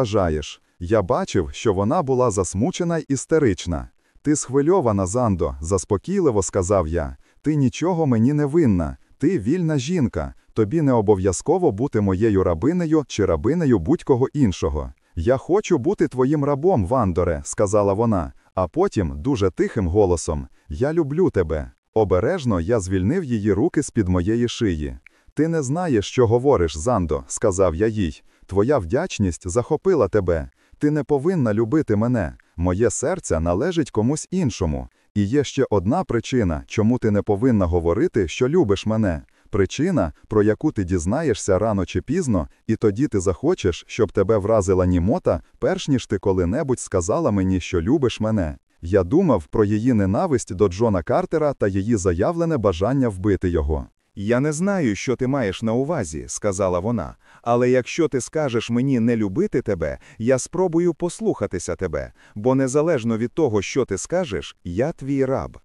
вважаєш? Я бачив, що вона була засмучена й істерична. Ти схвильована, Зандо, заспокійливо сказав я. Ти нічого мені не винна. Ти вільна жінка. Тобі не обов'язково бути моєю рабинею чи рабинею будь-кого іншого. Я хочу бути твоїм рабом, Вандоре, сказала вона, а потім дуже тихим голосом: Я люблю тебе. Обережно я звільнив її руки з-під моєї шиї. Ти не знаєш, що говориш, Зандо, сказав я їй. Твоя вдячність захопила тебе. Ти не повинна любити мене. Моє серце належить комусь іншому. І є ще одна причина, чому ти не повинна говорити, що любиш мене. Причина, про яку ти дізнаєшся рано чи пізно, і тоді ти захочеш, щоб тебе вразила німота, перш ніж ти коли-небудь сказала мені, що любиш мене. Я думав про її ненависть до Джона Картера та її заявлене бажання вбити його. Я не знаю, що ти маєш на увазі, сказала вона. Але якщо ти скажеш мені не любити тебе, я спробую послухатися тебе, бо незалежно від того, що ти скажеш, я твій раб.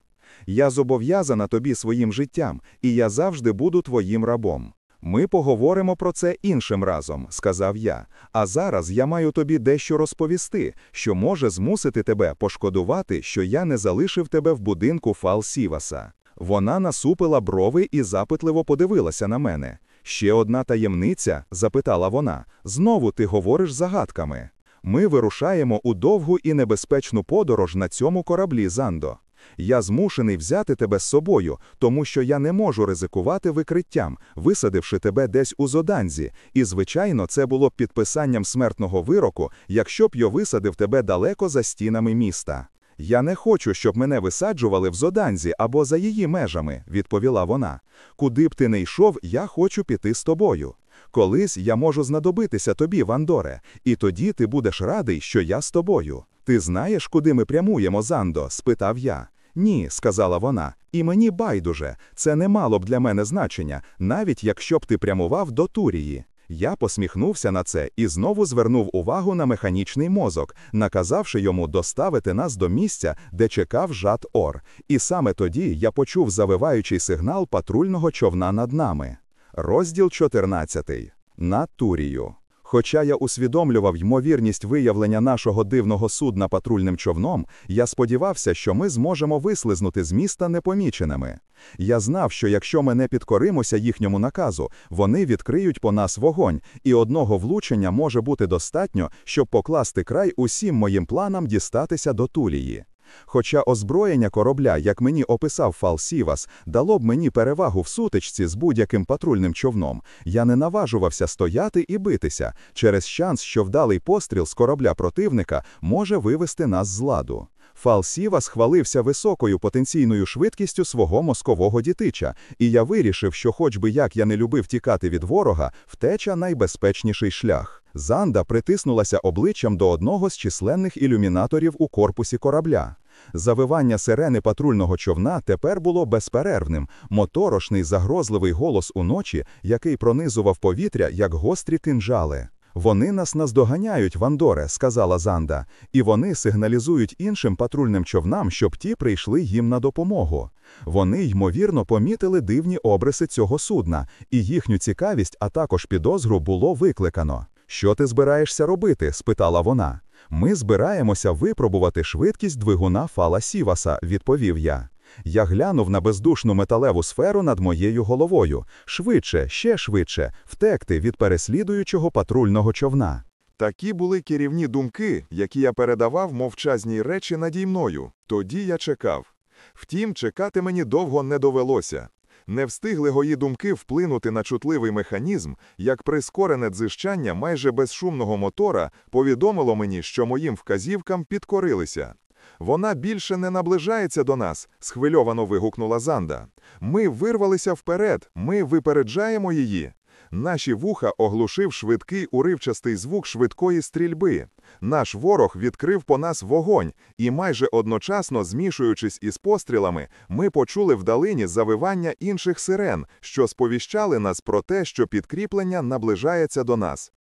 Я зобов'язана тобі своїм життям, і я завжди буду твоїм рабом. Ми поговоримо про це іншим разом, сказав я. А зараз я маю тобі дещо розповісти, що може змусити тебе пошкодувати, що я не залишив тебе в будинку Фал Сіваса. Вона насупила брови і запитливо подивилася на мене. Ще одна таємниця? запитала вона. Знову ти говориш загадками. Ми вирушаємо у довгу і небезпечну подорож на цьому кораблі, Зандо. Я змушений взяти тебе з собою, тому що я не можу ризикувати викриттям, висадивши тебе десь у Зоданзі, і, звичайно, це було б підписанням смертного вироку, якщо б я висадив тебе далеко за стінами міста. Я не хочу, щоб мене висаджували в Зоданзі або за її межами, відповіла вона. Куди б ти не йшов, я хочу піти з тобою. Колись я можу знадобитися тобі, Вандоре, і тоді ти будеш радий, що я з тобою. Ти знаєш, куди ми прямуємо, Зандо? спитав я. Ні, сказала вона, і мені байдуже, це не мало б для мене значення, навіть якщо б ти прямував до Турії. Я посміхнувся на це і знову звернув увагу на механічний мозок, наказавши йому доставити нас до місця, де чекав жад Ор. І саме тоді я почув завиваючий сигнал патрульного човна над нами. Розділ 14. На Турію. Хоча я усвідомлював ймовірність виявлення нашого дивного судна патрульним човном, я сподівався, що ми зможемо вислизнути з міста непоміченими. Я знав, що якщо ми не підкоримося їхньому наказу, вони відкриють по нас вогонь, і одного влучення може бути достатньо, щоб покласти край усім моїм планам дістатися до Тулії. Хоча озброєння корабля, як мені описав Фал Сівас, дало б мені перевагу в сутичці з будь-яким патрульним човном, я не наважувався стояти і битися через шанс, що вдалий постріл з корабля противника може вивести нас з ладу. Фал Сівас хвалився високою потенційною швидкістю свого мозкового дітича, і я вирішив, що, хоч би як я не любив тікати від ворога, втеча найбезпечніший шлях. Занда притиснулася обличчям до одного з численних ілюмінаторів у корпусі корабля. Завивання сирени патрульного човна тепер було безперервним, моторошний загрозливий голос уночі, який пронизував повітря, як гострі кинжали. Вони нас наздоганяють, Вандоре, сказала Занда, і вони сигналізують іншим патрульним човнам, щоб ті прийшли їм на допомогу. Вони, ймовірно, помітили дивні обриси цього судна, і їхню цікавість, а також підозру було викликано. Що ти збираєшся робити? спитала вона. Ми збираємося випробувати швидкість двигуна Фала Сіваса, відповів я. Я глянув на бездушну металеву сферу над моєю головою. Швидше, ще швидше, втекти від переслідуючого патрульного човна. Такі були керівні думки, які я передавав мовчазній речі наді мною. Тоді я чекав. Втім, чекати мені довго не довелося. Не встигли гої думки вплинути на чутливий механізм, як прискорене дзижчання майже безшумного мотора повідомило мені, що моїм вказівкам підкорилися. Вона більше не наближається до нас, схвильовано вигукнула Занда. Ми вирвалися вперед, ми випереджаємо її. Наші вуха оглушив швидкий уривчастий звук швидкої стрільби. Наш ворог відкрив по нас вогонь, і майже одночасно, змішуючись із пострілами, ми почули вдалині завивання інших сирен, що сповіщали нас про те, що підкріплення наближається до нас.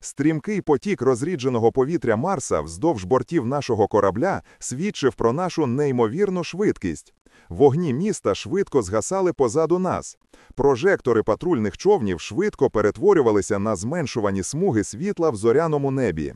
Стрімкий потік розрідженого повітря Марса вздовж бортів нашого корабля свідчив про нашу неймовірну швидкість. Вогні міста швидко згасали позаду нас. Прожектори патрульних човнів швидко перетворювалися на зменшувані смуги світла в зоряному небі.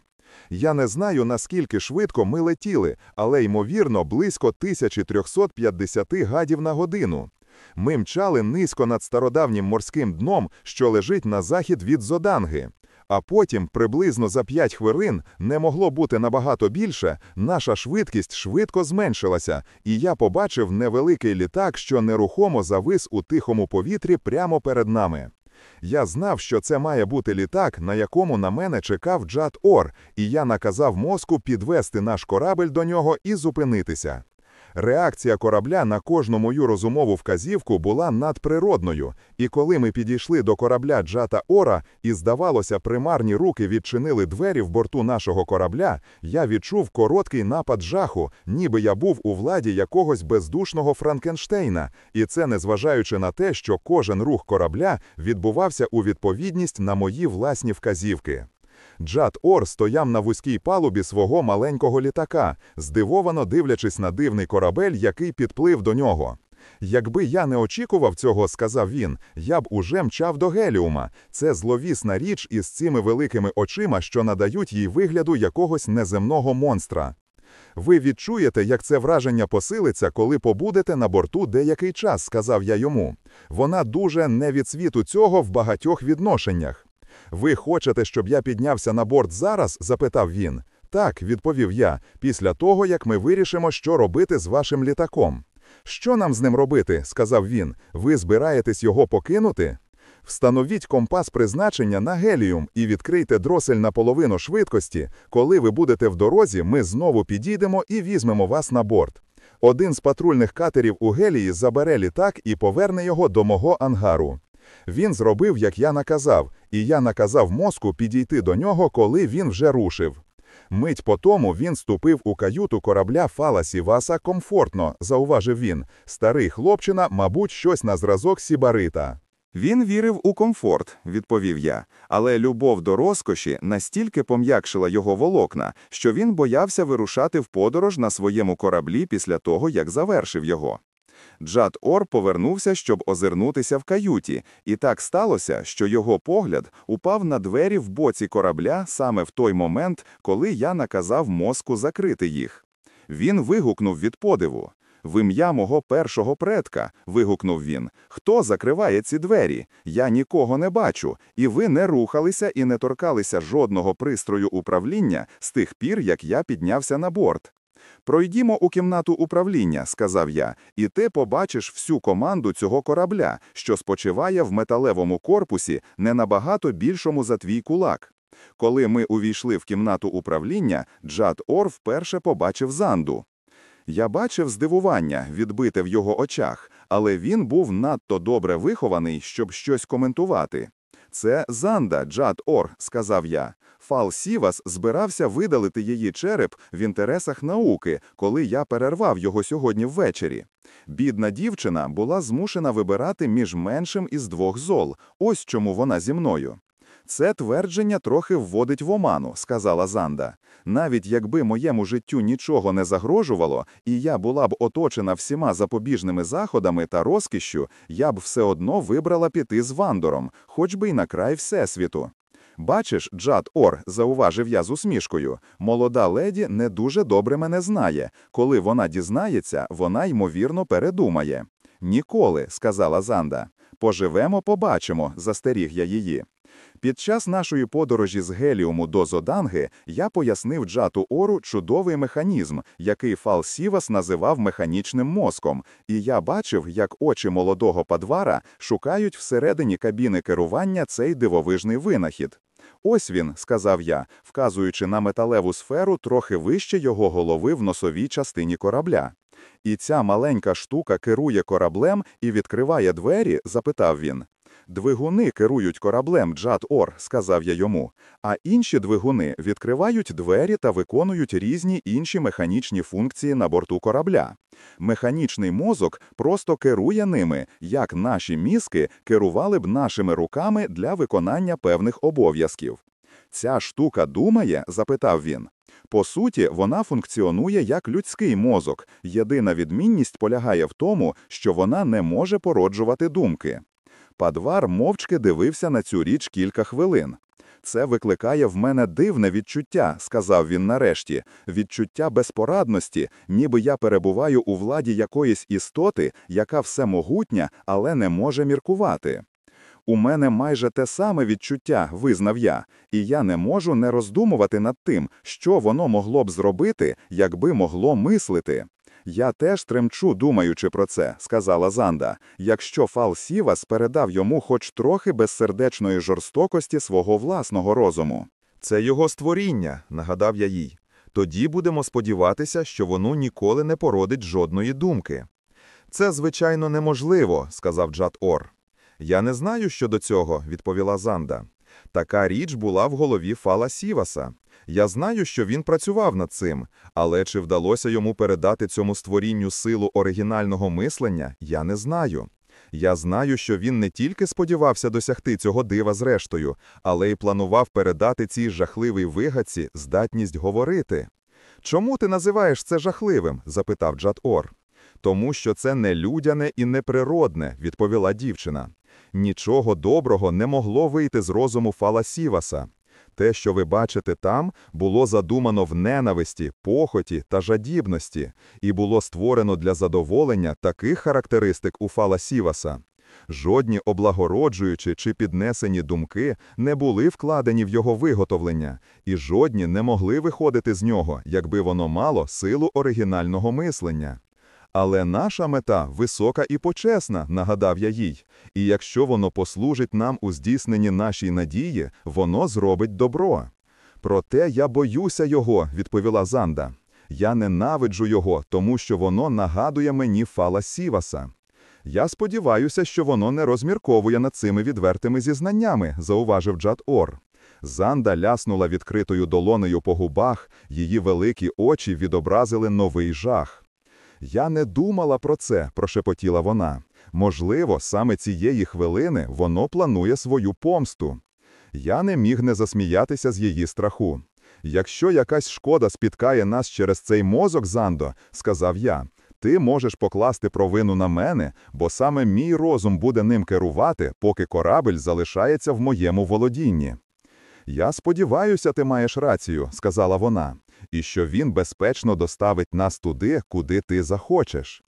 Я не знаю, наскільки швидко ми летіли, але, ймовірно, близько 1350 гадів на годину. Ми мчали низько над стародавнім морським дном, що лежить на захід від Зоданги. А потім, приблизно за 5 хвилин, не могло бути набагато більше, наша швидкість швидко зменшилася, і я побачив невеликий літак, що нерухомо завис у тихому повітрі прямо перед нами. Я знав, що це має бути літак, на якому на мене чекав Джад Ор, і я наказав мозку підвести наш корабель до нього і зупинитися. Реакція корабля на кожну мою розумову вказівку була надприродною, і коли ми підійшли до корабля Джата Ора, і, здавалося, примарні руки відчинили двері в борту нашого корабля, я відчув короткий напад жаху, ніби я був у владі якогось бездушного Франкенштейна, і це незважаючи на те, що кожен рух корабля відбувався у відповідність на мої власні вказівки. Джад Ор стояв на вузькій палубі свого маленького літака, здивовано дивлячись на дивний корабель, який підплив до нього. Якби я не очікував цього, сказав він, я б уже мчав до Геліума. Це зловісна річ із цими великими очима, що надають їй вигляду якогось неземного монстра. Ви відчуєте, як це враження посилиться, коли побудете на борту деякий час, сказав я йому. Вона дуже не від світу цього в багатьох відношеннях. Ви хочете, щоб я піднявся на борт зараз? запитав він. Так, відповів я, після того, як ми вирішимо, що робити з вашим літаком. Що нам з ним робити? сказав він. Ви збираєтесь його покинути? Встановіть компас призначення на геліум і відкрийте дросель на половину швидкості. Коли ви будете в дорозі, ми знову підійдемо і візьмемо вас на борт. Один з патрульних катерів у гелії забере літак і поверне його до мого ангару. Він зробив, як я наказав, і я наказав мозку підійти до нього, коли він вже рушив. Мить по тому він ступив у каюту корабля Фала Сіваса комфортно, зауважив він. Старий хлопчина, мабуть, щось на зразок Сібарита. Він вірив у комфорт, відповів я, але любов до розкоші настільки пом'якшила його волокна, що він боявся вирушати в подорож на своєму кораблі після того, як завершив його. Джад Ор повернувся, щоб озирнутися в каюті, і так сталося, що його погляд упав на двері в боці корабля саме в той момент, коли я наказав мозку закрити їх. Він вигукнув від подиву. В ім'я мого першого предка, вигукнув він. Хто закриває ці двері? Я нікого не бачу, і ви не рухалися і не торкалися жодного пристрою управління з тих пір, як я піднявся на борт. Пройдімо у кімнату управління, сказав я, і ти побачиш всю команду цього корабля, що спочиває в металевому корпусі не набагато більшому за твій кулак. Коли ми увійшли в кімнату управління, Джад Ор вперше побачив занду. Я бачив здивування, відбите в його очах, але він був надто добре вихований, щоб щось коментувати. Це Занда, Джад Ор, сказав я. Фал Сівас збирався видалити її череп в інтересах науки, коли я перервав його сьогодні ввечері. Бідна дівчина була змушена вибирати між меншим із двох зол. Ось чому вона зі мною. Це твердження трохи вводить в оману, сказала Занда. Навіть якби моєму життю нічого не загрожувало, і я була б оточена всіма запобіжними заходами та розкішшю, я б все одно вибрала піти з Вандором, хоч би й на край Всесвіту. Бачиш, Джад Ор, зауважив я з усмішкою, молода леді не дуже добре мене знає. Коли вона дізнається, вона ймовірно передумає. Ніколи, сказала Занда. Поживемо, побачимо, застеріг я її. Під час нашої подорожі з Геліуму до Зоданги я пояснив Джату Ору чудовий механізм, який Фал Сівас називав механічним мозком, і я бачив, як очі молодого падвара шукають всередині кабіни керування цей дивовижний винахід. Ось він, сказав я, вказуючи на металеву сферу трохи вище його голови в носовій частині корабля. І ця маленька штука керує кораблем і відкриває двері, запитав він. Двигуни керують кораблем Джад Ор, сказав я йому, а інші двигуни відкривають двері та виконують різні інші механічні функції на борту корабля. Механічний мозок просто керує ними, як наші мізки керували б нашими руками для виконання певних обов'язків. Ця штука думає? запитав він. По суті, вона функціонує як людський мозок. Єдина відмінність полягає в тому, що вона не може породжувати думки. Падвар мовчки дивився на цю річ кілька хвилин. Це викликає в мене дивне відчуття, сказав він нарешті, відчуття безпорадності, ніби я перебуваю у владі якоїсь істоти, яка всемогутня, але не може міркувати. У мене майже те саме відчуття, визнав я, і я не можу не роздумувати над тим, що воно могло б зробити, якби могло мислити. Я теж тремчу, думаючи про це, сказала Занда, якщо Фал Сівас передав йому хоч трохи безсердечної жорстокості свого власного розуму. Це його створіння, нагадав я їй. Тоді будемо сподіватися, що воно ніколи не породить жодної думки. Це, звичайно, неможливо, сказав Джад Ор. Я не знаю щодо цього, відповіла Занда. Така річ була в голові Фала Сіваса. Я знаю, що він працював над цим, але чи вдалося йому передати цьому створінню силу оригінального мислення, я не знаю. Я знаю, що він не тільки сподівався досягти цього дива зрештою, але й планував передати цій жахливій вигадці здатність говорити. Чому ти називаєш це жахливим? запитав Джад Ор. Тому що це не людяне і неприродне, відповіла дівчина. Нічого доброго не могло вийти з розуму Фала Сіваса. Те, що ви бачите там, було задумано в ненависті, похоті та жадібності, і було створено для задоволення таких характеристик у Фала Сіваса. Жодні облагороджуючі чи піднесені думки не були вкладені в його виготовлення, і жодні не могли виходити з нього, якби воно мало силу оригінального мислення. Але наша мета висока і почесна, нагадав я їй, і якщо воно послужить нам у здійсненні нашій надії, воно зробить добро. Проте я боюся його, відповіла Занда. Я ненавиджу його, тому що воно нагадує мені фала Сіваса. Я сподіваюся, що воно не розмірковує над цими відвертими зізнаннями, зауважив Джад Ор. Занда ляснула відкритою долонею по губах, її великі очі відобразили новий жах. Я не думала про це, прошепотіла вона. Можливо, саме цієї хвилини воно планує свою помсту. Я не міг не засміятися з її страху. Якщо якась шкода спіткає нас через цей мозок, Зандо, сказав я, ти можеш покласти провину на мене, бо саме мій розум буде ним керувати, поки корабель залишається в моєму володінні. Я сподіваюся, ти маєш рацію, сказала вона, і що він безпечно доставить нас туди, куди ти захочеш.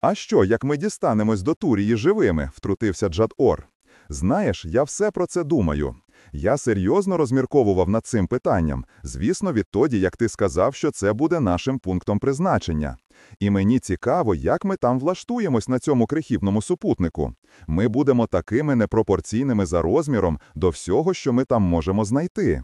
А що, як ми дістанемось до Турії живими? втрутився Джад Ор. Знаєш, я все про це думаю. Я серйозно розмірковував над цим питанням, звісно, відтоді, як ти сказав, що це буде нашим пунктом призначення. І мені цікаво, як ми там влаштуємось на цьому крихівному супутнику. Ми будемо такими непропорційними за розміром до всього, що ми там можемо знайти.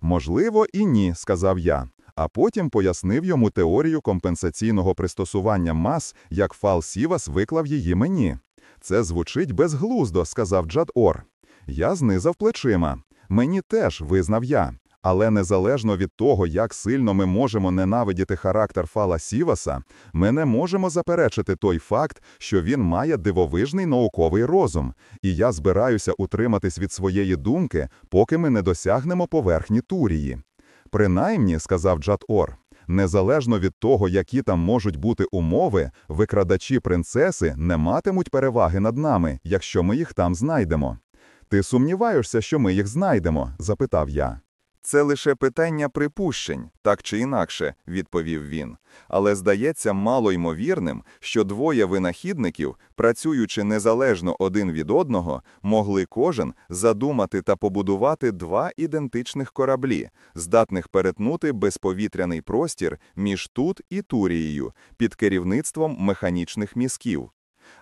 Можливо, і ні, сказав я, а потім пояснив йому теорію компенсаційного пристосування мас, як Фал Сівас виклав її мені. Це звучить безглуздо, сказав Джад Ор. Я знизав плечима. Мені теж визнав я. Але незалежно від того, як сильно ми можемо ненавидіти характер Фала Сіваса, ми не можемо заперечити той факт, що він має дивовижний науковий розум, і я збираюся утриматись від своєї думки, поки ми не досягнемо поверхні Турії. Принаймні, сказав Джад Ор, незалежно від того, які там можуть бути умови, викрадачі принцеси не матимуть переваги над нами, якщо ми їх там знайдемо. Ти сумніваєшся, що ми їх знайдемо? запитав я. Це лише питання припущень, так чи інакше, відповів він. Але здається мало ймовірним, що двоє винахідників, працюючи незалежно один від одного, могли кожен задумати та побудувати два ідентичних кораблі, здатних перетнути безповітряний простір між тут і Турією під керівництвом механічних мізків.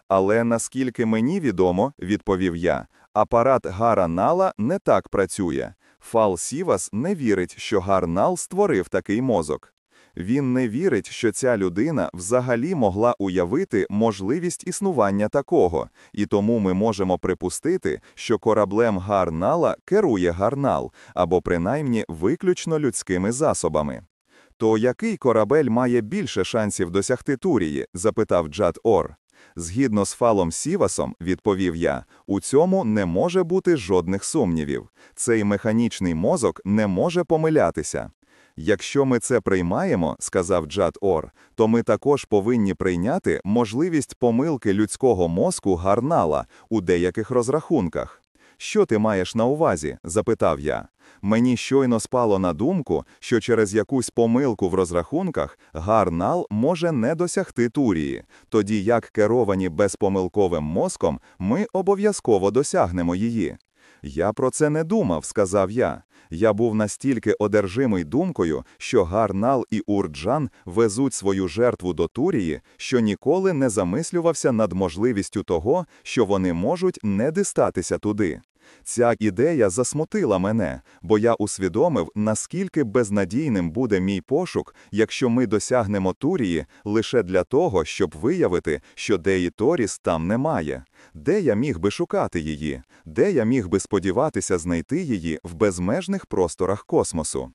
Але наскільки мені відомо, відповів я, апарат Гара Нала не так працює. Фал Сівас не вірить, що Гарнал створив такий мозок. Він не вірить, що ця людина взагалі могла уявити можливість існування такого, і тому ми можемо припустити, що кораблем Гарнала керує Гарнал, або принаймні виключно людськими засобами. То який корабель має більше шансів досягти Турії? запитав Джад Ор. Згідно з Фалом Сівасом, відповів я, у цьому не може бути жодних сумнівів. Цей механічний мозок не може помилятися. Якщо ми це приймаємо, сказав Джад Ор, то ми також повинні прийняти можливість помилки людського мозку гарнала у деяких розрахунках. Що ти маєш на увазі? запитав я. Мені щойно спало на думку, що через якусь помилку в розрахунках гарнал може не досягти Турії, тоді як керовані безпомилковим мозком, ми обов'язково досягнемо її. Я про це не думав, сказав я. Я був настільки одержимий думкою, що Гарнал і Урджан везуть свою жертву до Турії, що ніколи не замислювався над можливістю того, що вони можуть не дістатися туди. Ця ідея засмутила мене, бо я усвідомив, наскільки безнадійним буде мій пошук, якщо ми досягнемо Турії лише для того, щоб виявити, що Деї Торіс там немає. Де я міг би шукати її? Де я міг би сподіватися знайти її в безмежних просторах космосу?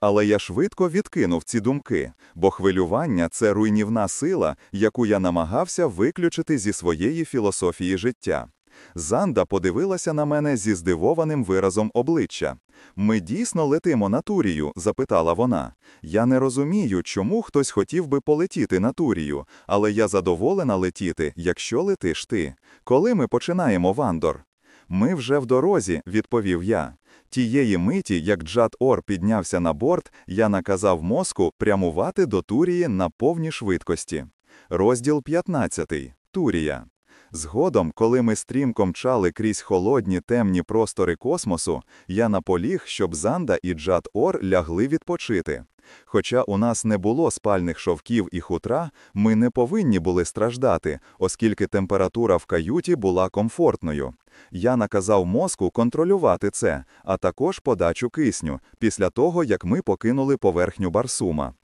Але я швидко відкинув ці думки, бо хвилювання це руйнівна сила, яку я намагався виключити зі своєї філософії життя. Занда подивилася на мене зі здивованим виразом обличчя. Ми дійсно летимо на Турію? запитала вона. Я не розумію, чому хтось хотів би полетіти на Турію, але я задоволена летіти, якщо летиш ти. Коли ми починаємо Вандор? Ми вже в дорозі, відповів я. Тієї миті, як Джад Ор піднявся на борт, я наказав мозку прямувати до Турії на повній швидкості. Розділ 15. Турія. Згодом, коли ми стрімко мчали крізь холодні темні простори космосу, я наполіг, щоб Занда і Джад Ор лягли відпочити. Хоча у нас не було спальних шовків і хутра, ми не повинні були страждати, оскільки температура в каюті була комфортною. Я наказав мозку контролювати це, а також подачу кисню, після того, як ми покинули поверхню Барсума.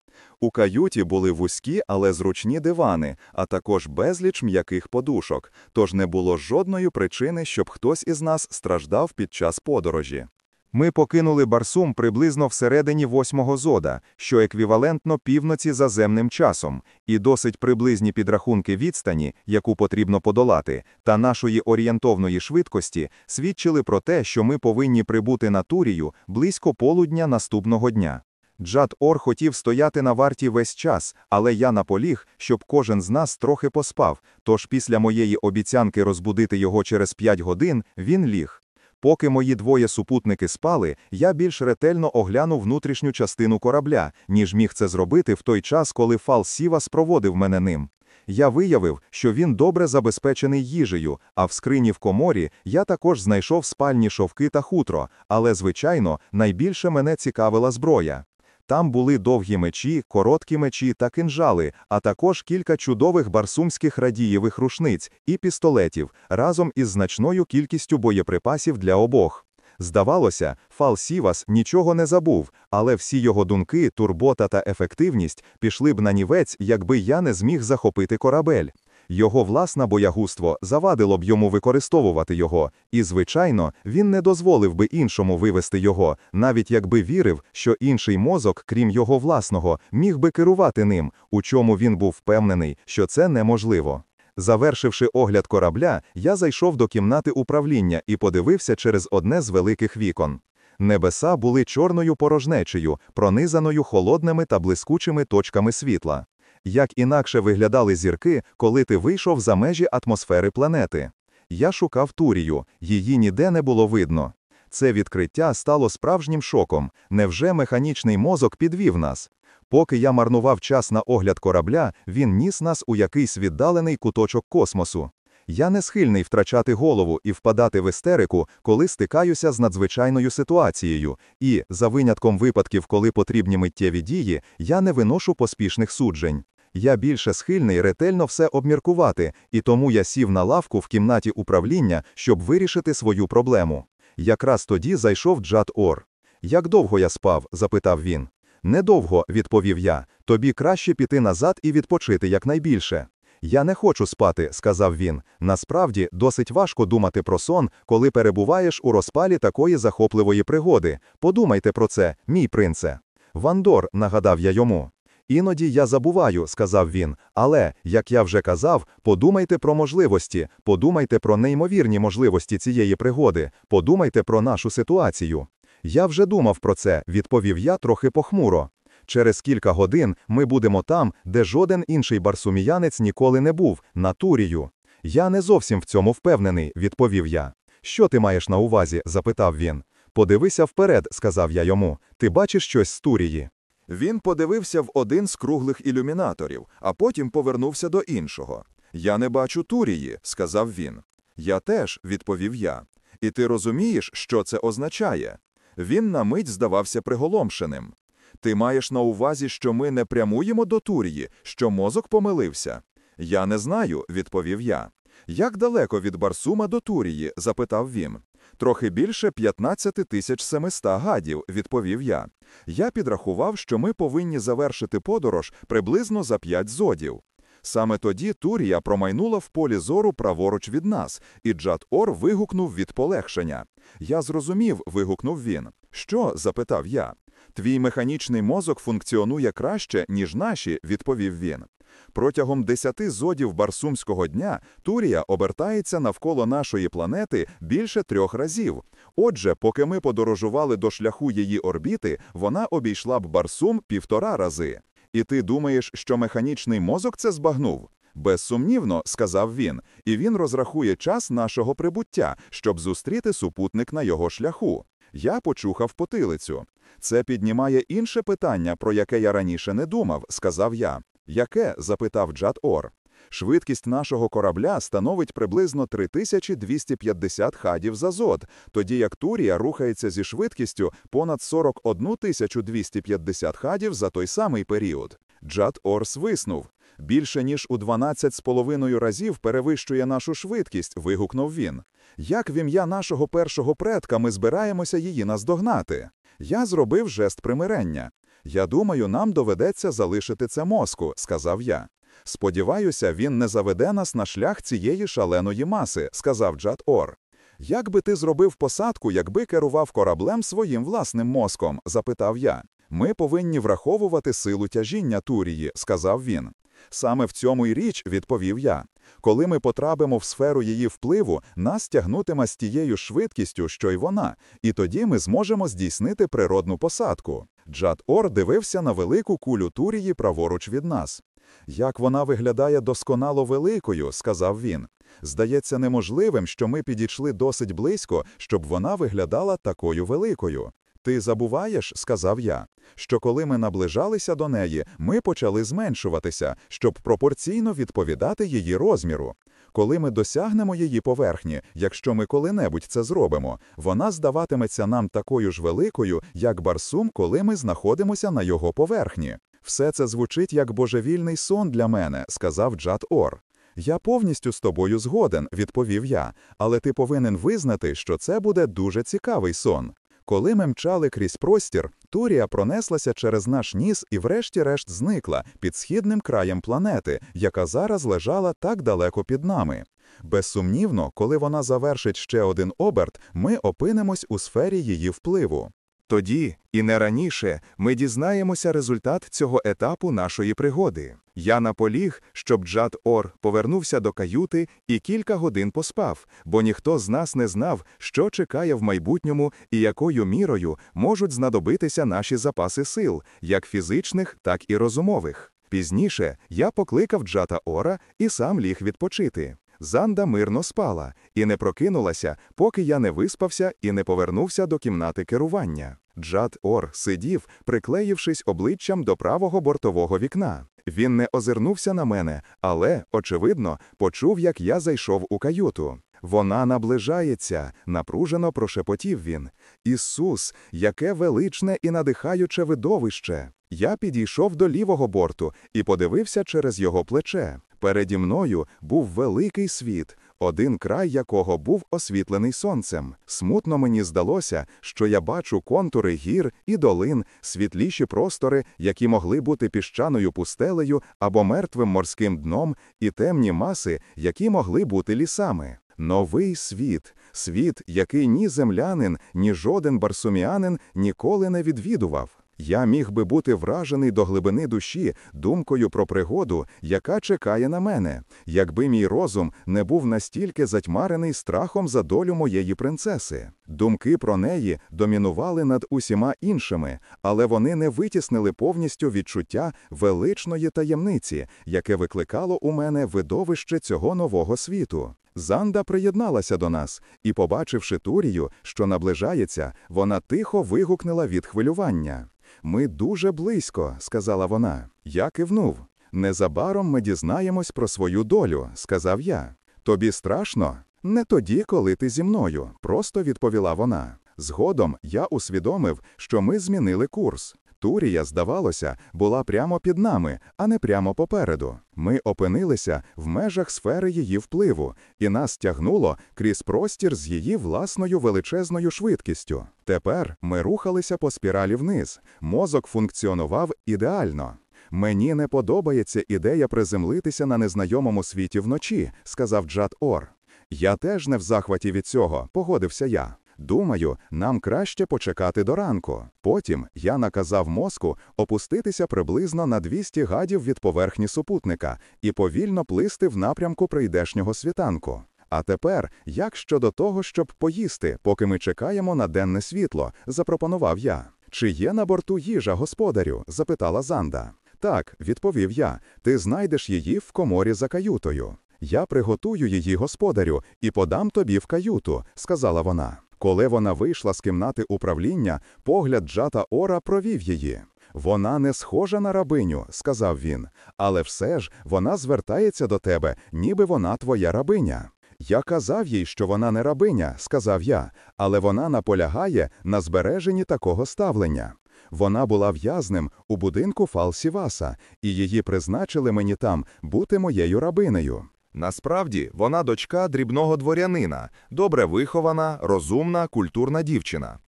У каюті були вузькі, але зручні дивани, а також безліч м'яких подушок, тож не було жодної причини, щоб хтось із нас страждав під час подорожі. Ми покинули Барсум приблизно всередині восьмого зода, що еквівалентно півноці за земним часом, і досить приблизні підрахунки відстані, яку потрібно подолати, та нашої орієнтовної швидкості свідчили про те, що ми повинні прибути на Турію близько полудня наступного дня. Джад Ор хотів стояти на варті весь час, але я наполіг, щоб кожен з нас трохи поспав, тож після моєї обіцянки розбудити його через п'ять годин він ліг. Поки мої двоє супутники спали, я більш ретельно оглянув внутрішню частину корабля, ніж міг це зробити в той час, коли Фал Сіва спроводив мене ним. Я виявив, що він добре забезпечений їжею, а в скрині в коморі я також знайшов спальні шовки та хутро, але, звичайно, найбільше мене цікавила зброя. Там були довгі мечі, короткі мечі та кинжали, а також кілька чудових барсумських радієвих рушниць і пістолетів разом із значною кількістю боєприпасів для обох. Здавалося, Фал Сівас нічого не забув, але всі його думки, турбота та ефективність пішли б на нівець, якби я не зміг захопити корабель. Його власне боягузтво завадило б йому використовувати його, і, звичайно, він не дозволив би іншому вивести його, навіть якби вірив, що інший мозок, крім його власного, міг би керувати ним, у чому він був впевнений, що це неможливо. Завершивши огляд корабля, я зайшов до кімнати управління і подивився через одне з великих вікон. Небеса були чорною порожнечею, пронизаною холодними та блискучими точками світла. Як інакше виглядали зірки, коли ти вийшов за межі атмосфери планети. Я шукав Турію, її ніде не було видно. Це відкриття стало справжнім шоком. Невже механічний мозок підвів нас? Поки я марнував час на огляд корабля, він ніс нас у якийсь віддалений куточок космосу. Я не схильний втрачати голову і впадати в істерику, коли стикаюся з надзвичайною ситуацією, і, за винятком випадків, коли потрібні миттєві дії, я не виношу поспішних суджень. Я більше схильний ретельно все обміркувати, і тому я сів на лавку в кімнаті управління, щоб вирішити свою проблему. Якраз тоді зайшов Джад Ор. Як довго я спав? запитав він. Недовго, відповів я. Тобі краще піти назад і відпочити якнайбільше. Я не хочу спати, сказав він. Насправді досить важко думати про сон, коли перебуваєш у розпалі такої захопливої пригоди. Подумайте про це, мій принце. Вандор, нагадав я йому. Іноді я забуваю, сказав він, але, як я вже казав, подумайте про можливості, подумайте про неймовірні можливості цієї пригоди, подумайте про нашу ситуацію. Я вже думав про це, відповів я трохи похмуро. Через кілька годин ми будемо там, де жоден інший барсуміянець ніколи не був, на Турію. Я не зовсім в цьому впевнений, відповів я. Що ти маєш на увазі? запитав він. Подивися вперед, сказав я йому. Ти бачиш щось з Турії? Він подивився в один з круглих ілюмінаторів, а потім повернувся до іншого. Я не бачу Турії, сказав він. Я теж, відповів я. І ти розумієш, що це означає? Він на мить здавався приголомшеним. Ти маєш на увазі, що ми не прямуємо до Турії, що мозок помилився? Я не знаю, відповів я. Як далеко від Барсума до Турії? запитав він. Трохи більше 15 тисяч 700 гадів, відповів я. Я підрахував, що ми повинні завершити подорож приблизно за 5 зодів. Саме тоді Турія промайнула в полі зору праворуч від нас, і Джат-Ор вигукнув від полегшення. Я зрозумів, вигукнув він. Що? запитав я. Твій механічний мозок функціонує краще, ніж наші, відповів він. Протягом десяти зодів Барсумського дня Турія обертається навколо нашої планети більше трьох разів. Отже, поки ми подорожували до шляху її орбіти, вона обійшла б Барсум півтора рази. І ти думаєш, що механічний мозок це збагнув? Безсумнівно, сказав він, і він розрахує час нашого прибуття, щоб зустріти супутник на його шляху. Я почухав потилицю. Це піднімає інше питання, про яке я раніше не думав, сказав я. Яке? запитав Джад Ор. Швидкість нашого корабля становить приблизно 3250 хадів за зод, тоді як Турія рухається зі швидкістю понад 41 250 хадів за той самий період. Джад Ор свиснув. Більше ніж у 12,5 разів перевищує нашу швидкість, вигукнув він. Як в ім'я нашого першого предка ми збираємося її наздогнати? Я зробив жест примирення. Я думаю, нам доведеться залишити це мозку, сказав я. Сподіваюся, він не заведе нас на шлях цієї шаленої маси, сказав Джад Ор. Як би ти зробив посадку, якби керував кораблем своїм власним мозком? запитав я. Ми повинні враховувати силу тяжіння Турії, сказав він. Саме в цьому й річ, відповів я. Коли ми потрапимо в сферу її впливу, нас тягнутиме з тією швидкістю, що й вона, і тоді ми зможемо здійснити природну посадку. Джад Ор дивився на велику кулю Турії праворуч від нас. Як вона виглядає досконало великою, сказав він. Здається неможливим, що ми підійшли досить близько, щоб вона виглядала такою великою. Ти забуваєш, сказав я, що коли ми наближалися до неї, ми почали зменшуватися, щоб пропорційно відповідати її розміру. Коли ми досягнемо її поверхні, якщо ми коли-небудь це зробимо, вона здаватиметься нам такою ж великою, як Барсум, коли ми знаходимося на його поверхні. Все це звучить як божевільний сон для мене, сказав Джад Ор. Я повністю з тобою згоден, відповів я, але ти повинен визнати, що це буде дуже цікавий сон. Коли ми мчали крізь простір, Турія пронеслася через наш ніс і врешті-решт зникла під східним краєм планети, яка зараз лежала так далеко під нами. Безсумнівно, коли вона завершить ще один оберт, ми опинимось у сфері її впливу. Тоді, і не раніше, ми дізнаємося результат цього етапу нашої пригоди. Я наполіг, щоб Джад Ор повернувся до каюти і кілька годин поспав, бо ніхто з нас не знав, що чекає в майбутньому і якою мірою можуть знадобитися наші запаси сил, як фізичних, так і розумових. Пізніше я покликав Джата Ора і сам ліг відпочити. Занда мирно спала і не прокинулася, поки я не виспався і не повернувся до кімнати керування. Джад Ор сидів, приклеївшись обличчям до правого бортового вікна. Він не озирнувся на мене, але, очевидно, почув, як я зайшов у каюту. Вона наближається, напружено прошепотів він. Ісус, яке величне і надихаюче видовище. Я підійшов до лівого борту і подивився через його плече. Переді мною був великий світ, один край якого був освітлений сонцем. Смутно мені здалося, що я бачу контури гір і долин, світліші простори, які могли бути піщаною пустелею або мертвим морським дном, і темні маси, які могли бути лісами. Новий світ, світ, який ні землянин, ні жоден барсуміанин ніколи не відвідував. Я міг би бути вражений до глибини душі думкою про пригоду, яка чекає на мене, якби мій розум не був настільки затьмарений страхом за долю моєї принцеси. Думки про неї домінували над усіма іншими, але вони не витіснили повністю відчуття величної таємниці, яке викликало у мене видовище цього нового світу. Занда приєдналася до нас, і, побачивши Турію, що наближається, вона тихо вигукнула від хвилювання. Ми дуже близько, сказала вона. Я кивнув. Незабаром ми дізнаємось про свою долю, сказав я. Тобі страшно? Не тоді, коли ти зі мною, просто відповіла вона. Згодом я усвідомив, що ми змінили курс. Турія, здавалося, була прямо під нами, а не прямо попереду. Ми опинилися в межах сфери її впливу, і нас тягнуло крізь простір з її власною величезною швидкістю. Тепер ми рухалися по спіралі вниз. Мозок функціонував ідеально. Мені не подобається ідея приземлитися на незнайомому світі вночі, сказав Джад Ор. Я теж не в захваті від цього, погодився я. Думаю, нам краще почекати до ранку. Потім я наказав мозку опуститися приблизно на 200 гадів від поверхні супутника і повільно плисти в напрямку прийдешнього світанку. А тепер, як щодо того, щоб поїсти, поки ми чекаємо на денне світло, запропонував я. Чи є на борту їжа, господарю? запитала Занда. Так, відповів я, ти знайдеш її в коморі за каютою. Я приготую її господарю і подам тобі в каюту, сказала вона. Коли вона вийшла з кімнати управління, погляд Джата Ора провів її. Вона не схожа на рабиню, сказав він, але все ж вона звертається до тебе, ніби вона твоя рабиня. Я казав їй, що вона не рабиня, сказав я, але вона наполягає на збереженні такого ставлення. Вона була в'язнем у будинку Фалсіваса, і її призначили мені там бути моєю рабинею. Насправді, вона дочка дрібного дворянина, добре вихована, розумна, культурна дівчина.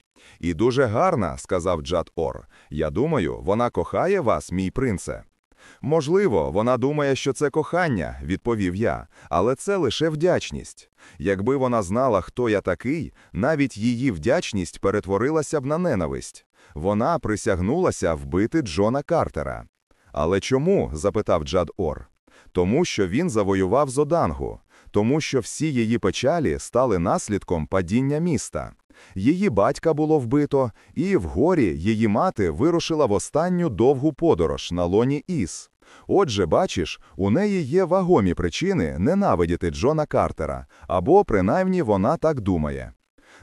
І дуже гарна, сказав Джад Ор. Я думаю, вона кохає вас, мій принце. Можливо, вона думає, що це кохання, відповів я, але це лише вдячність. Якби вона знала, хто я такий, навіть її вдячність перетворилася б на ненависть. Вона присягнулася вбити Джона Картера. Але чому? запитав Джад Ор. Тому що він завоював Зодангу, тому що всі її печалі стали наслідком падіння міста. Її батька було вбито, і вгорі її мати вирушила в останню довгу подорож на лоні Іс. Отже, бачиш, у неї є вагомі причини ненавидіти Джона Картера, або принаймні вона так думає.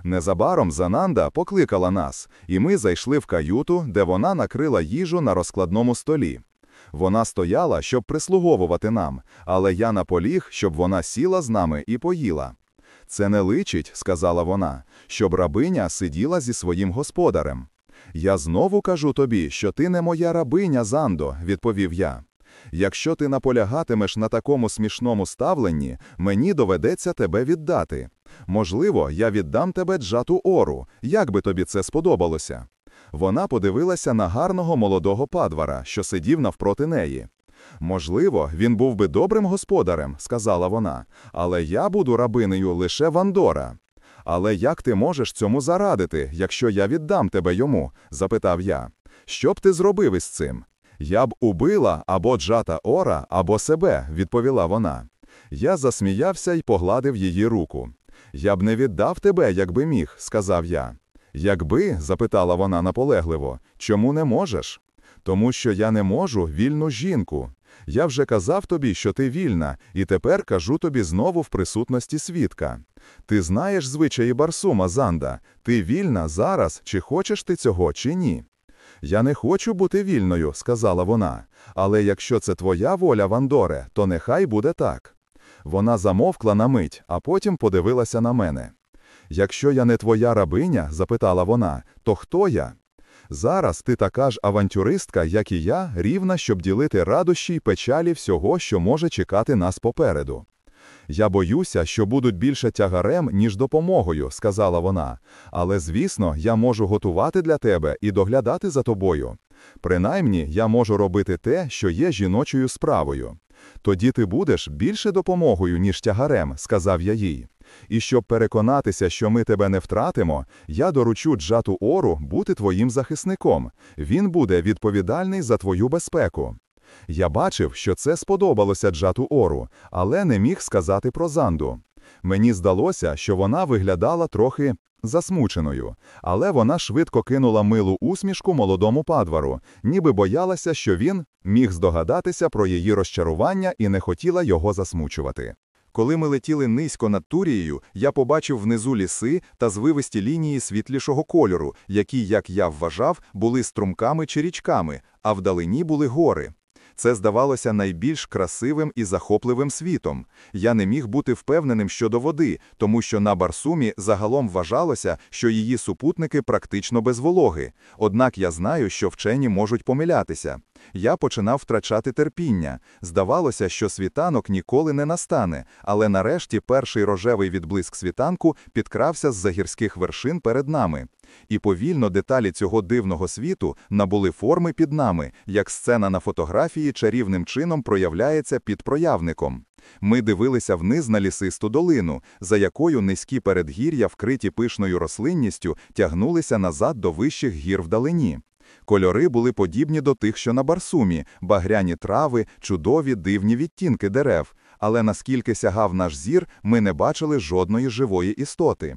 Незабаром Зананда покликала нас, і ми зайшли в каюту, де вона накрила їжу на розкладному столі. Вона стояла, щоб прислуговувати нам, але я наполіг, щоб вона сіла з нами і поїла. Це не личить, сказала вона, щоб рабиня сиділа зі своїм господарем. Я знову кажу тобі, що ти не моя рабиня, Зандо, відповів я. Якщо ти наполягатимеш на такому смішному ставленні, мені доведеться тебе віддати. Можливо, я віддам тебе Джату Ору, як би тобі це сподобалося. Вона подивилася на гарного молодого падвара, що сидів навпроти неї. Можливо, він був би добрим господарем, сказала вона, але я буду рабинею лише Вандора. Але як ти можеш цьому зарадити, якщо я віддам тебе йому? запитав я. Що б ти зробив із цим? Я б убила або Джата Ора, або себе, відповіла вона. Я засміявся і погладив її руку. Я б не віддав тебе, якби міг, сказав я. Якби, запитала вона наполегливо, чому не можеш? Тому що я не можу вільну жінку. Я вже казав тобі, що ти вільна, і тепер кажу тобі знову в присутності свідка. Ти знаєш звичаї Барсума, Занда, ти вільна зараз, чи хочеш ти цього, чи ні. Я не хочу бути вільною, сказала вона, але якщо це твоя воля, Вандоре, то нехай буде так. Вона замовкла на мить, а потім подивилася на мене. Якщо я не твоя рабиня, запитала вона, то хто я? Зараз ти така ж авантюристка, як і я, рівна, щоб ділити радощі й печалі всього, що може чекати нас попереду. Я боюся, що будуть більше тягарем, ніж допомогою, сказала вона. Але, звісно, я можу готувати для тебе і доглядати за тобою. Принаймні, я можу робити те, що є жіночою справою. Тоді ти будеш більше допомогою, ніж тягарем, сказав я їй. І щоб переконатися, що ми тебе не втратимо, я доручу Джату Ору бути твоїм захисником. Він буде відповідальний за твою безпеку. Я бачив, що це сподобалося Джату Ору, але не міг сказати про Занду. Мені здалося, що вона виглядала трохи засмученою, але вона швидко кинула милу усмішку молодому падвару, ніби боялася, що він міг здогадатися про її розчарування і не хотіла його засмучувати. Коли ми летіли низько над Турією, я побачив внизу ліси та звивисті лінії світлішого кольору, які, як я вважав, були струмками чи річками, а вдалині були гори. Це здавалося найбільш красивим і захопливим світом. Я не міг бути впевненим щодо води, тому що на Барсумі загалом вважалося, що її супутники практично без вологи. Однак я знаю, що вчені можуть помилятися. Я починав втрачати терпіння. Здавалося, що світанок ніколи не настане, але нарешті перший рожевий відблиск світанку підкрався з-за гірських вершин перед нами. І повільно деталі цього дивного світу набули форми під нами, як сцена на фотографії чарівним чином проявляється під проявником. Ми дивилися вниз на лісисту долину, за якою низькі передгір'я, вкриті пишною рослинністю, тягнулися назад до вищих гір вдалині. Кольори були подібні до тих, що на Барсумі, багряні трави, чудові дивні відтінки дерев, але наскільки сягав наш зір, ми не бачили жодної живої істоти.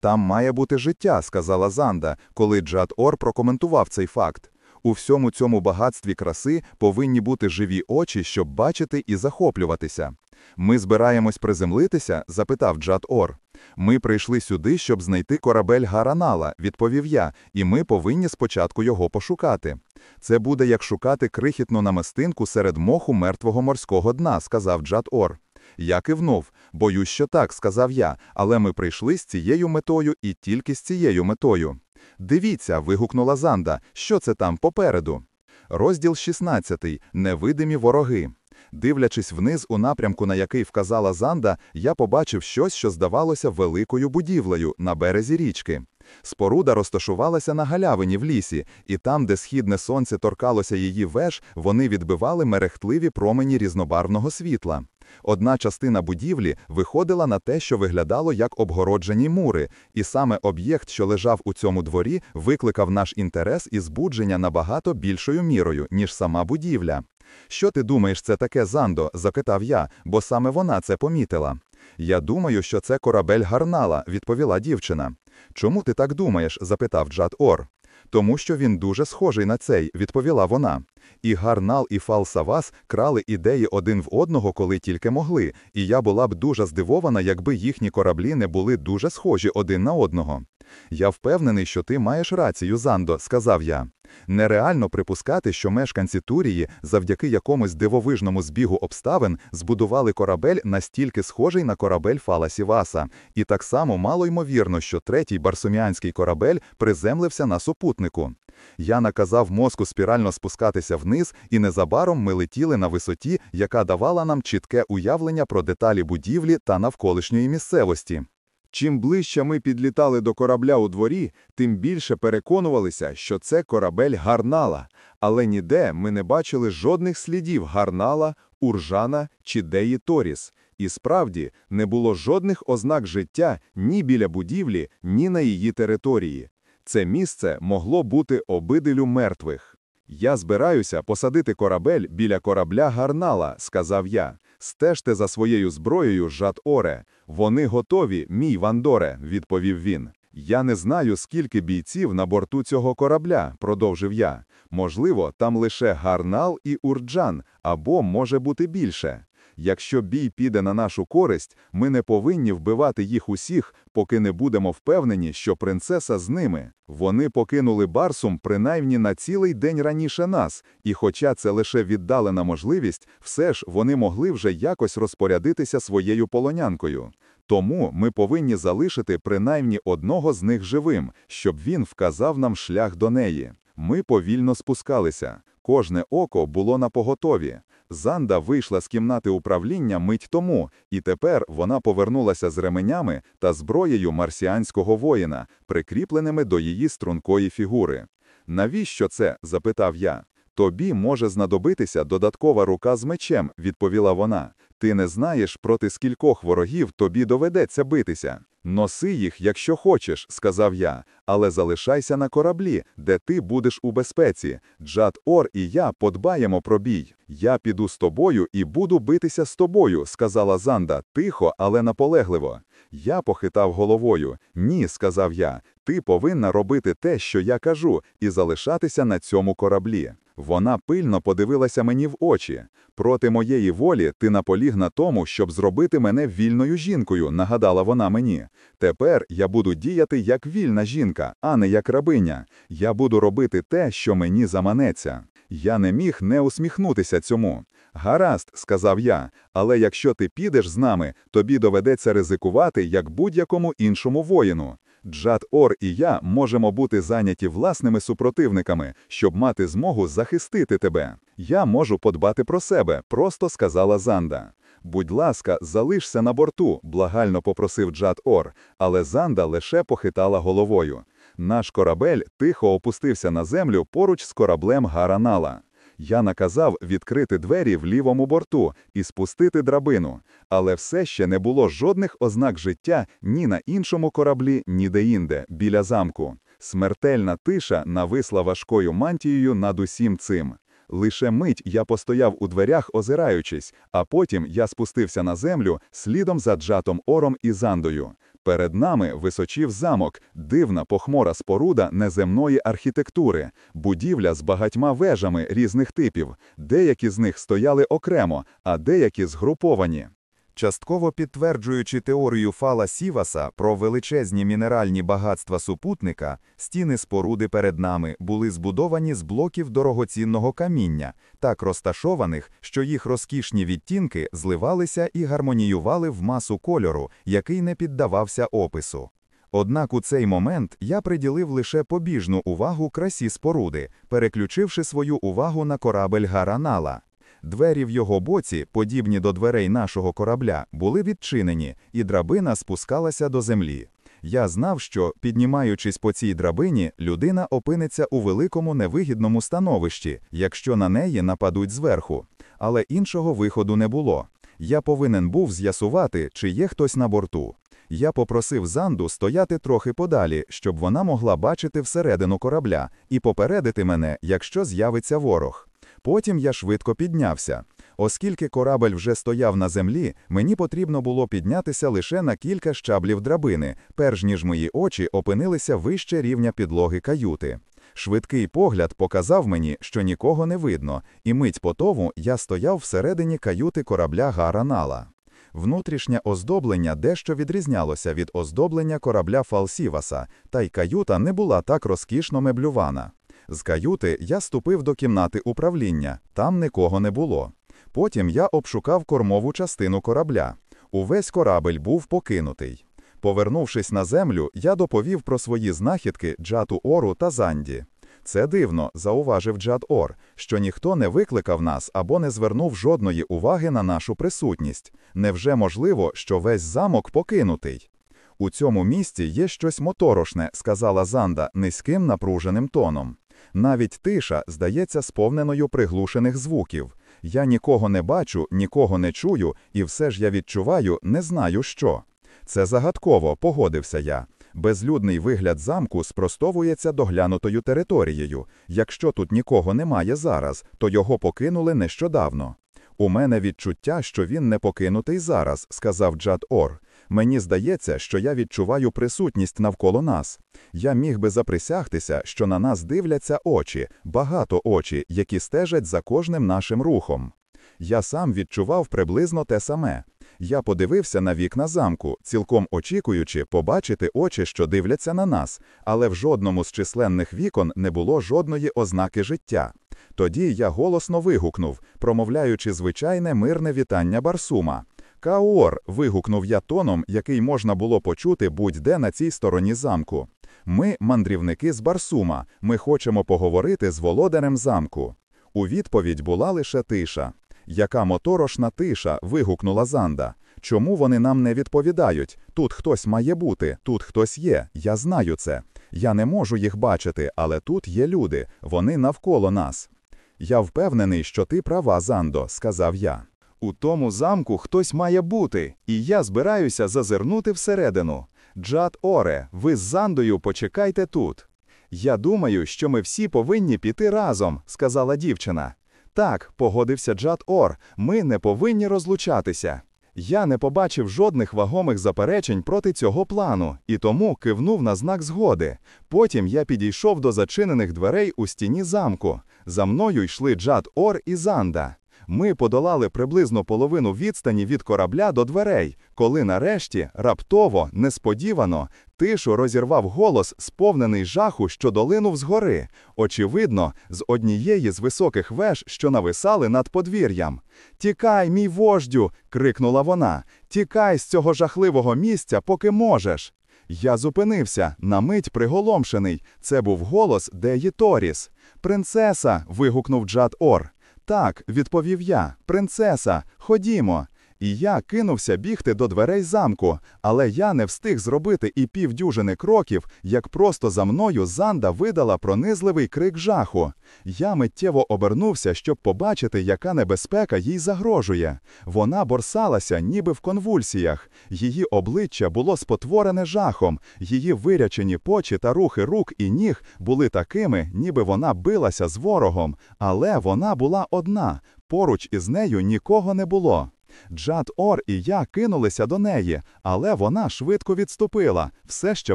Там має бути життя, сказала Занда, коли Джад Ор прокоментував цей факт. У всьому цьому багатстві краси повинні бути живі очі, щоб бачити і захоплюватися. Ми збираємось приземлитися? запитав Джад Ор. Ми прийшли сюди, щоб знайти корабель Гаранала, відповів я, і ми повинні спочатку його пошукати. Це буде як шукати крихітну намистинку серед моху мертвого морського дна, сказав Джад Ор. Я кивнув. Боюсь, що так, сказав я, але ми прийшли з цією метою і тільки з цією метою. Дивіться, вигукнула Занда, що це там попереду. Розділ 16. Невидимі вороги. Дивлячись вниз у напрямку, на який вказала Занда, я побачив щось, що здавалося великою будівлею на березі річки. Споруда розташувалася на галявині в лісі, і там, де східне сонце торкалося її веж, вони відбивали мерехтливі промені різнобарвного світла. Одна частина будівлі виходила на те, що виглядало як обгороджені мури, і саме об'єкт, що лежав у цьому дворі, викликав наш інтерес і збудження набагато більшою мірою, ніж сама будівля. Що ти думаєш, це таке Зандо? запитав я, бо саме вона це помітила. Я думаю, що це корабель Гарнала, відповіла дівчина. Чому ти так думаєш? запитав Джад Ор. Тому що він дуже схожий на цей, відповіла вона. І Гарнал, і Фалсавас крали ідеї один в одного, коли тільки могли, і я була б дуже здивована, якби їхні кораблі не були дуже схожі один на одного. Я впевнений, що ти маєш рацію, Зандо, сказав я. Нереально припускати, що мешканці Турії, завдяки якомусь дивовижному збігу обставин, збудували корабель настільки схожий на корабель Фаласіваса, і так само мало ймовірно, що третій барсуміанський корабель приземлився на супутнику. Я наказав мозку спірально спускатися вниз, і незабаром ми летіли на висоті, яка давала нам чітке уявлення про деталі будівлі та навколишньої місцевості. Чим ближче ми підлітали до корабля у дворі, тим більше переконувалися, що це корабель Гарнала, але ніде ми не бачили жодних слідів Гарнала, Уржана чи Деї Торіс. І справді не було жодних ознак життя ні біля будівлі, ні на її території. Це місце могло бути обидилю мертвих. Я збираюся посадити корабель біля корабля Гарнала, сказав я. Стежте за своєю зброєю, Жат Оре. Вони готові, мій Вандоре, відповів він. Я не знаю, скільки бійців на борту цього корабля, продовжив я. Можливо, там лише Гарнал і Урджан, або може бути більше. Якщо бій піде на нашу користь, ми не повинні вбивати їх усіх, поки не будемо впевнені, що принцеса з ними. Вони покинули Барсум принаймні на цілий день раніше нас, і хоча це лише віддалена можливість, все ж вони могли вже якось розпорядитися своєю полонянкою. Тому ми повинні залишити принаймні одного з них живим, щоб він вказав нам шлях до неї. Ми повільно спускалися. Кожне око було на поготові. Занда вийшла з кімнати управління мить тому, і тепер вона повернулася з ременями та зброєю марсіанського воїна, прикріпленими до її стрункої фігури. Навіщо це? запитав я. Тобі може знадобитися додаткова рука з мечем, відповіла вона. Ти не знаєш, проти скількох ворогів тобі доведеться битися. Носи їх, якщо хочеш, сказав я, але залишайся на кораблі, де ти будеш у безпеці. Джад Ор і я подбаємо про бій. Я піду з тобою і буду битися з тобою, сказала Занда, тихо, але наполегливо. Я похитав головою. Ні, сказав я. Ти повинна робити те, що я кажу, і залишатися на цьому кораблі. Вона пильно подивилася мені в очі. Проти моєї волі ти наполіг на тому, щоб зробити мене вільною жінкою, нагадала вона мені. Тепер я буду діяти як вільна жінка, а не як рабиня. Я буду робити те, що мені заманеться. Я не міг не усміхнутися цьому. Гаразд, сказав я, але якщо ти підеш з нами, тобі доведеться ризикувати як будь-якому іншому воїну. Джад Ор і я можемо бути зайняті власними супротивниками, щоб мати змогу захистити тебе. Я можу подбати про себе, просто сказала Занда. Будь ласка, залишся на борту, благально попросив Джад Ор, але Занда лише похитала головою. Наш корабель тихо опустився на землю поруч з кораблем Гаранала. Я наказав відкрити двері в лівому борту і спустити драбину, але все ще не було жодних ознак життя ні на іншому кораблі, ні де-інде, біля замку. Смертельна тиша нависла важкою мантією над усім цим. Лише мить я постояв у дверях, озираючись, а потім я спустився на землю слідом за Джатом Ором і Зандою. Перед нами височів замок, дивна похмура споруда неземної архітектури, будівля з багатьма вежами різних типів. Деякі з них стояли окремо, а деякі згруповані. Частково підтверджуючи теорію Фала Сіваса про величезні мінеральні багатства супутника, стіни споруди перед нами були збудовані з блоків дорогоцінного каміння, так розташованих, що їх розкішні відтінки зливалися і гармоніювали в масу кольору, який не піддавався опису. Однак у цей момент я приділив лише побіжну увагу красі споруди, переключивши свою увагу на корабель Гаранала. Двері в його боці, подібні до дверей нашого корабля, були відчинені, і драбина спускалася до землі. Я знав, що, піднімаючись по цій драбині, людина опиниться у великому невигідному становищі, якщо на неї нападуть зверху. Але іншого виходу не було. Я повинен був з'ясувати, чи є хтось на борту. Я попросив Занду стояти трохи подалі, щоб вона могла бачити всередину корабля і попередити мене, якщо з'явиться ворог. Потім я швидко піднявся. Оскільки корабель вже стояв на землі, мені потрібно було піднятися лише на кілька щаблів драбини, перш ніж мої очі опинилися вище рівня підлоги каюти. Швидкий погляд показав мені, що нікого не видно, і мить по тому я стояв всередині каюти корабля Гаранала. Внутрішнє оздоблення дещо відрізнялося від оздоблення корабля Фалсіваса, та й каюта не була так розкішно меблювана. З каюти я ступив до кімнати управління, там нікого не було. Потім я обшукав кормову частину корабля. Увесь корабель був покинутий. Повернувшись на землю, я доповів про свої знахідки Джату Ору та Занді. Це дивно, зауважив Джад Ор, що ніхто не викликав нас або не звернув жодної уваги на нашу присутність. Невже можливо, що весь замок покинутий? У цьому місці є щось моторошне, сказала Занда низьким напруженим тоном. Навіть тиша здається сповненою приглушених звуків. Я нікого не бачу, нікого не чую, і все ж я відчуваю, не знаю що. Це загадково, погодився я. Безлюдний вигляд замку спростовується доглянутою територією. Якщо тут нікого немає зараз, то його покинули нещодавно. У мене відчуття, що він не покинутий зараз, сказав Джад Ор. Мені здається, що я відчуваю присутність навколо нас. Я міг би заприсягтися, що на нас дивляться очі, багато очі, які стежать за кожним нашим рухом. Я сам відчував приблизно те саме. Я подивився на вікна замку, цілком очікуючи побачити очі, що дивляться на нас, але в жодному з численних вікон не було жодної ознаки життя. Тоді я голосно вигукнув, промовляючи звичайне мирне вітання Барсума. Каор. вигукнув я тоном, який можна було почути будь-де на цій стороні замку. Ми, мандрівники з Барсума, ми хочемо поговорити з володарем замку. У відповідь була лише тиша. Яка моторошна тиша. вигукнула Занда. Чому вони нам не відповідають? Тут хтось має бути, тут хтось є. Я знаю це. Я не можу їх бачити, але тут є люди, вони навколо нас. Я впевнений, що ти права, Зандо, сказав я. У тому замку хтось має бути, і я збираюся зазирнути всередину. Джад Оре, ви з Зандою почекайте тут. Я думаю, що ми всі повинні піти разом, сказала дівчина. Так, погодився Джад Ор, ми не повинні розлучатися. Я не побачив жодних вагомих заперечень проти цього плану і тому кивнув на знак згоди. Потім я підійшов до зачинених дверей у стіні замку. За мною йшли Джад Ор і Занда. Ми подолали приблизно половину відстані від корабля до дверей, коли нарешті, раптово, несподівано, тишу розірвав голос, сповнений жаху, що долинув згори, очевидно, з однієї з високих веж, що нависали над подвір'ям. Тікай, мій вождю! крикнула вона. Тікай з цього жахливого місця, поки можеш. Я зупинився, на мить приголомшений. Це був голос Деї Торіс. Принцеса. вигукнув Джад Ор. Так, відповів я, принцеса, ходімо. І я кинувся бігти до дверей замку, але я не встиг зробити і півдюжини кроків, як просто за мною занда видала пронизливий крик жаху. Я миттєво обернувся, щоб побачити, яка небезпека їй загрожує. Вона борсалася, ніби в конвульсіях. Її обличчя було спотворене жахом, її вирячені почі та рухи рук і ніг були такими, ніби вона билася з ворогом, але вона була одна. Поруч із нею нікого не було. Джад Ор і я кинулися до неї, але вона швидко відступила, все ще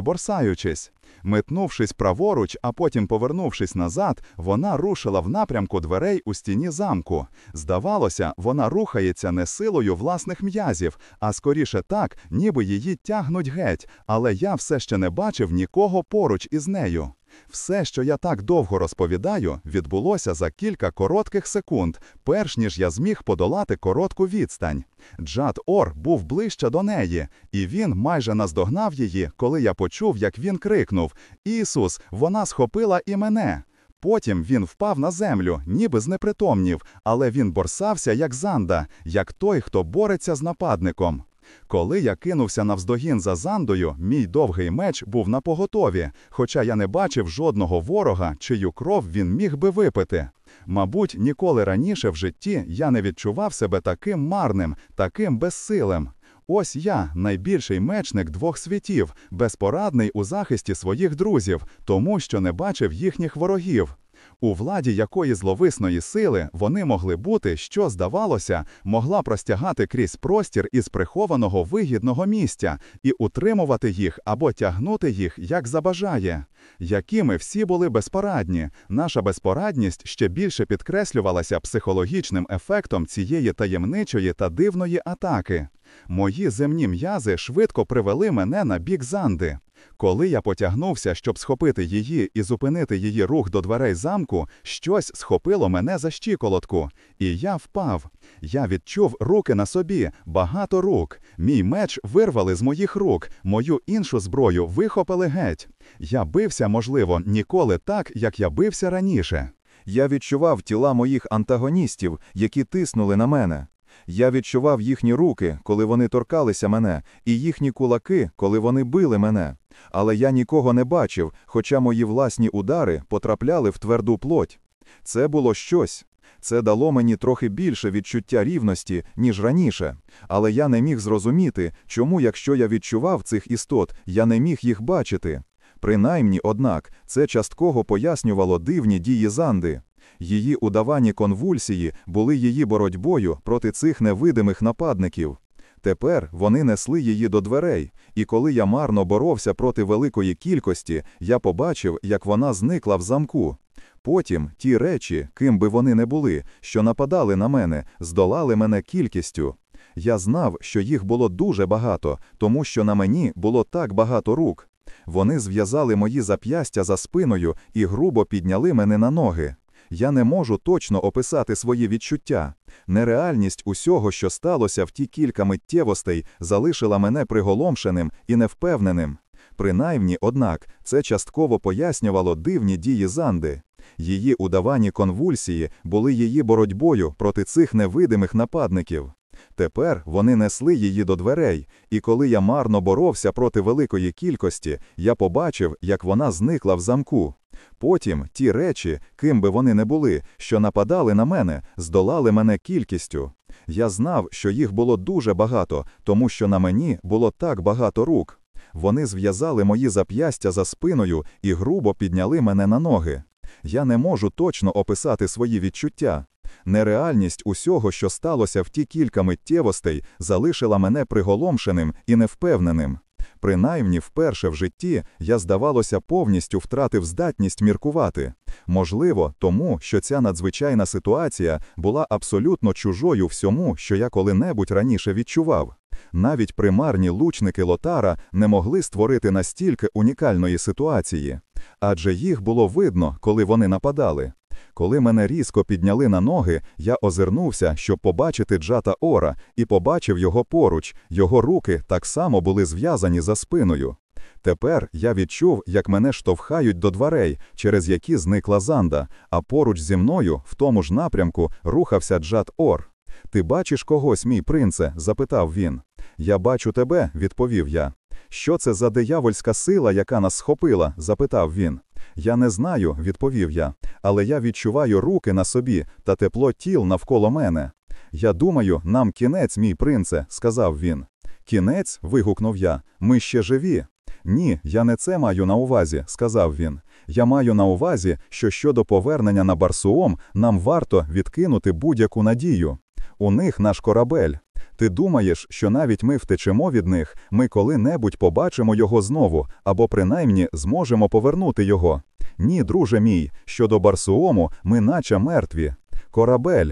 борсаючись. Метнувшись праворуч, а потім повернувшись назад, вона рушила в напрямку дверей у стіні замку. Здавалося, вона рухається не силою власних м'язів, а скоріше так, ніби її тягнуть геть, але я все ще не бачив нікого поруч із нею. Все, що я так довго розповідаю, відбулося за кілька коротких секунд, перш ніж я зміг подолати коротку відстань. Джад Ор був ближче до неї, і він майже наздогнав її, коли я почув, як він крикнув: Ісус, вона схопила і мене. Потім він впав на землю, ніби знепритомнів, але він борсався як занда, як той, хто бореться з нападником. Коли я кинувся навздогін за зандою, мій довгий меч був на поготові, хоча я не бачив жодного ворога, чию кров він міг би випити. Мабуть, ніколи раніше в житті я не відчував себе таким марним, таким безсилим. Ось я, найбільший мечник двох світів, безпорадний у захисті своїх друзів, тому що не бачив їхніх ворогів. У владі якої зловисної сили вони могли бути, що, здавалося, могла простягати крізь простір із прихованого вигідного місця і утримувати їх або тягнути їх, як забажає. Якими всі були безпорадні, наша безпорадність ще більше підкреслювалася психологічним ефектом цієї таємничої та дивної атаки. Мої земні м'язи швидко привели мене на бік занди. Коли я потягнувся, щоб схопити її і зупинити її рух до дверей замку, щось схопило мене за щиколотку, і я впав. Я відчув руки на собі, багато рук. Мій меч вирвали з моїх рук, мою іншу зброю вихопили геть. Я бився, можливо, ніколи так, як я бився раніше. Я відчував тіла моїх антагоністів, які тиснули на мене. Я відчував їхні руки, коли вони торкалися мене, і їхні кулаки, коли вони били мене. Але я нікого не бачив, хоча мої власні удари потрапляли в тверду плоть. Це було щось. Це дало мені трохи більше відчуття рівності, ніж раніше, але я не міг зрозуміти, чому, якщо я відчував цих істот, я не міг їх бачити. Принаймні, однак, це частково пояснювало дивні дії Занди. Її удавані конвульсії були її боротьбою проти цих невидимих нападників. Тепер вони несли її до дверей, і коли я марно боровся проти великої кількості, я побачив, як вона зникла в замку. Потім ті речі, ким би вони не були, що нападали на мене, здолали мене кількістю. Я знав, що їх було дуже багато, тому що на мені було так багато рук. Вони зв'язали мої зап'ястя за спиною і грубо підняли мене на ноги. Я не можу точно описати свої відчуття. Нереальність усього, що сталося в ті кілька миттєвостей, залишила мене приголомшеним і невпевненим. Принаймні, однак, це частково пояснювало дивні дії Занди. Її удавані конвульсії були її боротьбою проти цих невидимих нападників. Тепер вони несли її до дверей, і коли я марно боровся проти великої кількості, я побачив, як вона зникла в замку. Потім ті речі, ким би вони не були, що нападали на мене, здолали мене кількістю. Я знав, що їх було дуже багато, тому що на мені було так багато рук. Вони зв'язали мої зап'ястя за спиною і грубо підняли мене на ноги. Я не можу точно описати свої відчуття. Нереальність усього, що сталося в ті кілька миттєвостей, залишила мене приголомшеним і невпевненим. Принаймні, вперше в житті я, здавалося, повністю втратив здатність міркувати. Можливо, тому, що ця надзвичайна ситуація була абсолютно чужою всьому, що я коли-небудь раніше відчував. Навіть примарні лучники Лотара не могли створити настільки унікальної ситуації, адже їх було видно, коли вони нападали. Коли мене різко підняли на ноги, я озирнувся, щоб побачити Джата Ора, і побачив його поруч, його руки так само були зв'язані за спиною. Тепер я відчув, як мене штовхають до дверей, через які зникла занда, а поруч зі мною, в тому ж напрямку, рухався Джат Ор. Ти бачиш когось, мій принце? запитав він. Я бачу тебе, відповів я. Що це за диявольська сила, яка нас схопила? запитав він. Я не знаю, відповів я, але я відчуваю руки на собі та тепло тіл навколо мене. Я думаю, нам кінець, мій принце, сказав він. Кінець? вигукнув я. Ми ще живі. Ні, я не це маю на увазі, сказав він. Я маю на увазі, що щодо повернення на Барсуом нам варто відкинути будь-яку надію. У них наш корабель. Ти думаєш, що навіть ми втечемо від них, ми коли-небудь побачимо його знову, або принаймні зможемо повернути його. Ні, друже мій, щодо Барсуому, ми наче мертві. Корабель.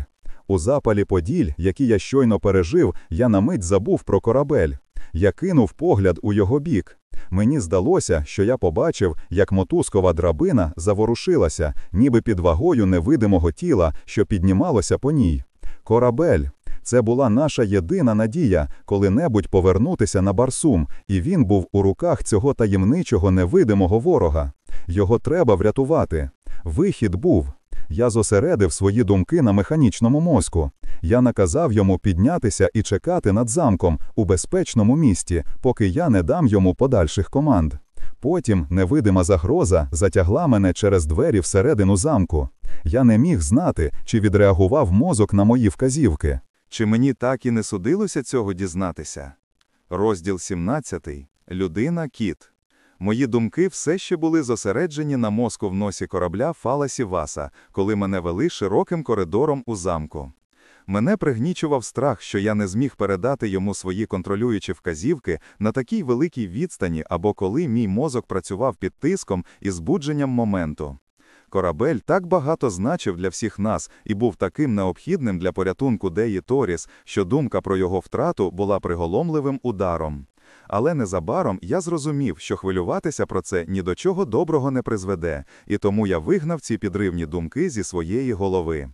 У запалі поділь, які я щойно пережив, я на мить забув про корабель. Я кинув погляд у його бік. Мені здалося, що я побачив, як мотузкова драбина заворушилася, ніби під вагою невидимого тіла, що піднімалося по ній. Корабель. Це була наша єдина надія коли-небудь повернутися на Барсум, і він був у руках цього таємничого невидимого ворога. Його треба врятувати. Вихід був. Я зосередив свої думки на механічному мозку. Я наказав йому піднятися і чекати над замком у безпечному місті, поки я не дам йому подальших команд. Потім невидима загроза затягла мене через двері всередину замку. Я не міг знати, чи відреагував мозок на мої вказівки. Чи мені так і не судилося цього дізнатися? Розділ 17. Людина Кіт. Мої думки все ще були зосереджені на мозку в носі корабля Фаласі Васа, коли мене вели широким коридором у замку. Мене пригнічував страх, що я не зміг передати йому свої контролюючі вказівки на такій великій відстані або коли мій мозок працював під тиском і збудженням моменту. Корабель так багато значив для всіх нас і був таким необхідним для порятунку Деї Торіс, що думка про його втрату була приголомливим ударом. Але незабаром я зрозумів, що хвилюватися про це ні до чого доброго не призведе, і тому я вигнав ці підривні думки зі своєї голови.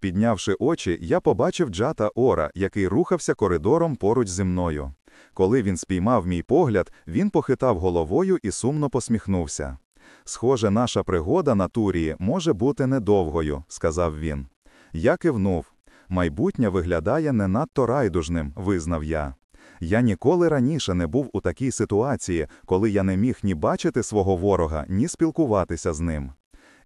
Піднявши очі, я побачив Джата Ора, який рухався коридором поруч зі мною. Коли він спіймав мій погляд, він похитав головою і сумно посміхнувся. Схоже, наша пригода на Турії може бути недовгою, сказав він. Я кивнув. Майбутнє виглядає не надто райдужним, визнав я. Я ніколи раніше не був у такій ситуації, коли я не міг ні бачити свого ворога, ні спілкуватися з ним.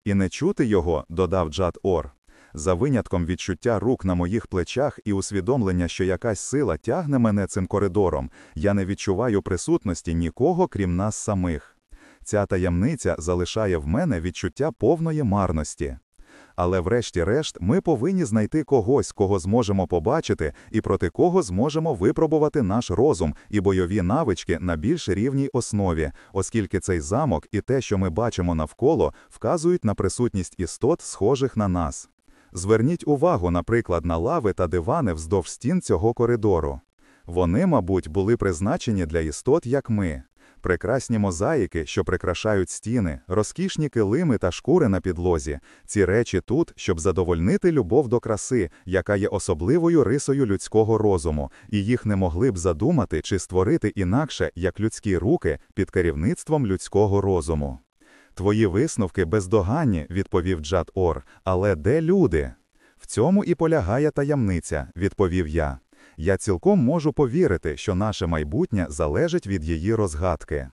І не чути його, додав Джад Ор. За винятком відчуття рук на моїх плечах і усвідомлення, що якась сила тягне мене цим коридором, я не відчуваю присутності нікого, крім нас самих. Ця таємниця залишає в мене відчуття повної марності. Але врешті-решт ми повинні знайти когось, кого зможемо побачити, і проти кого зможемо випробувати наш розум і бойові навички на більш рівній основі, оскільки цей замок і те, що ми бачимо навколо, вказують на присутність істот, схожих на нас. Зверніть увагу, наприклад, на лави та дивани вздовж стін цього коридору. Вони, мабуть, були призначені для істот, як ми. Прекрасні мозаїки, що прикрашають стіни, розкішні килими та шкури на підлозі. Ці речі тут, щоб задовольнити любов до краси, яка є особливою рисою людського розуму, і їх не могли б задумати чи створити інакше, як людські руки під керівництвом людського розуму. Твої висновки бездоганні, відповів Джад Ор, але де люди? В цьому і полягає таємниця, відповів я. Я цілком можу повірити, що наше майбутнє залежить від її розгадки.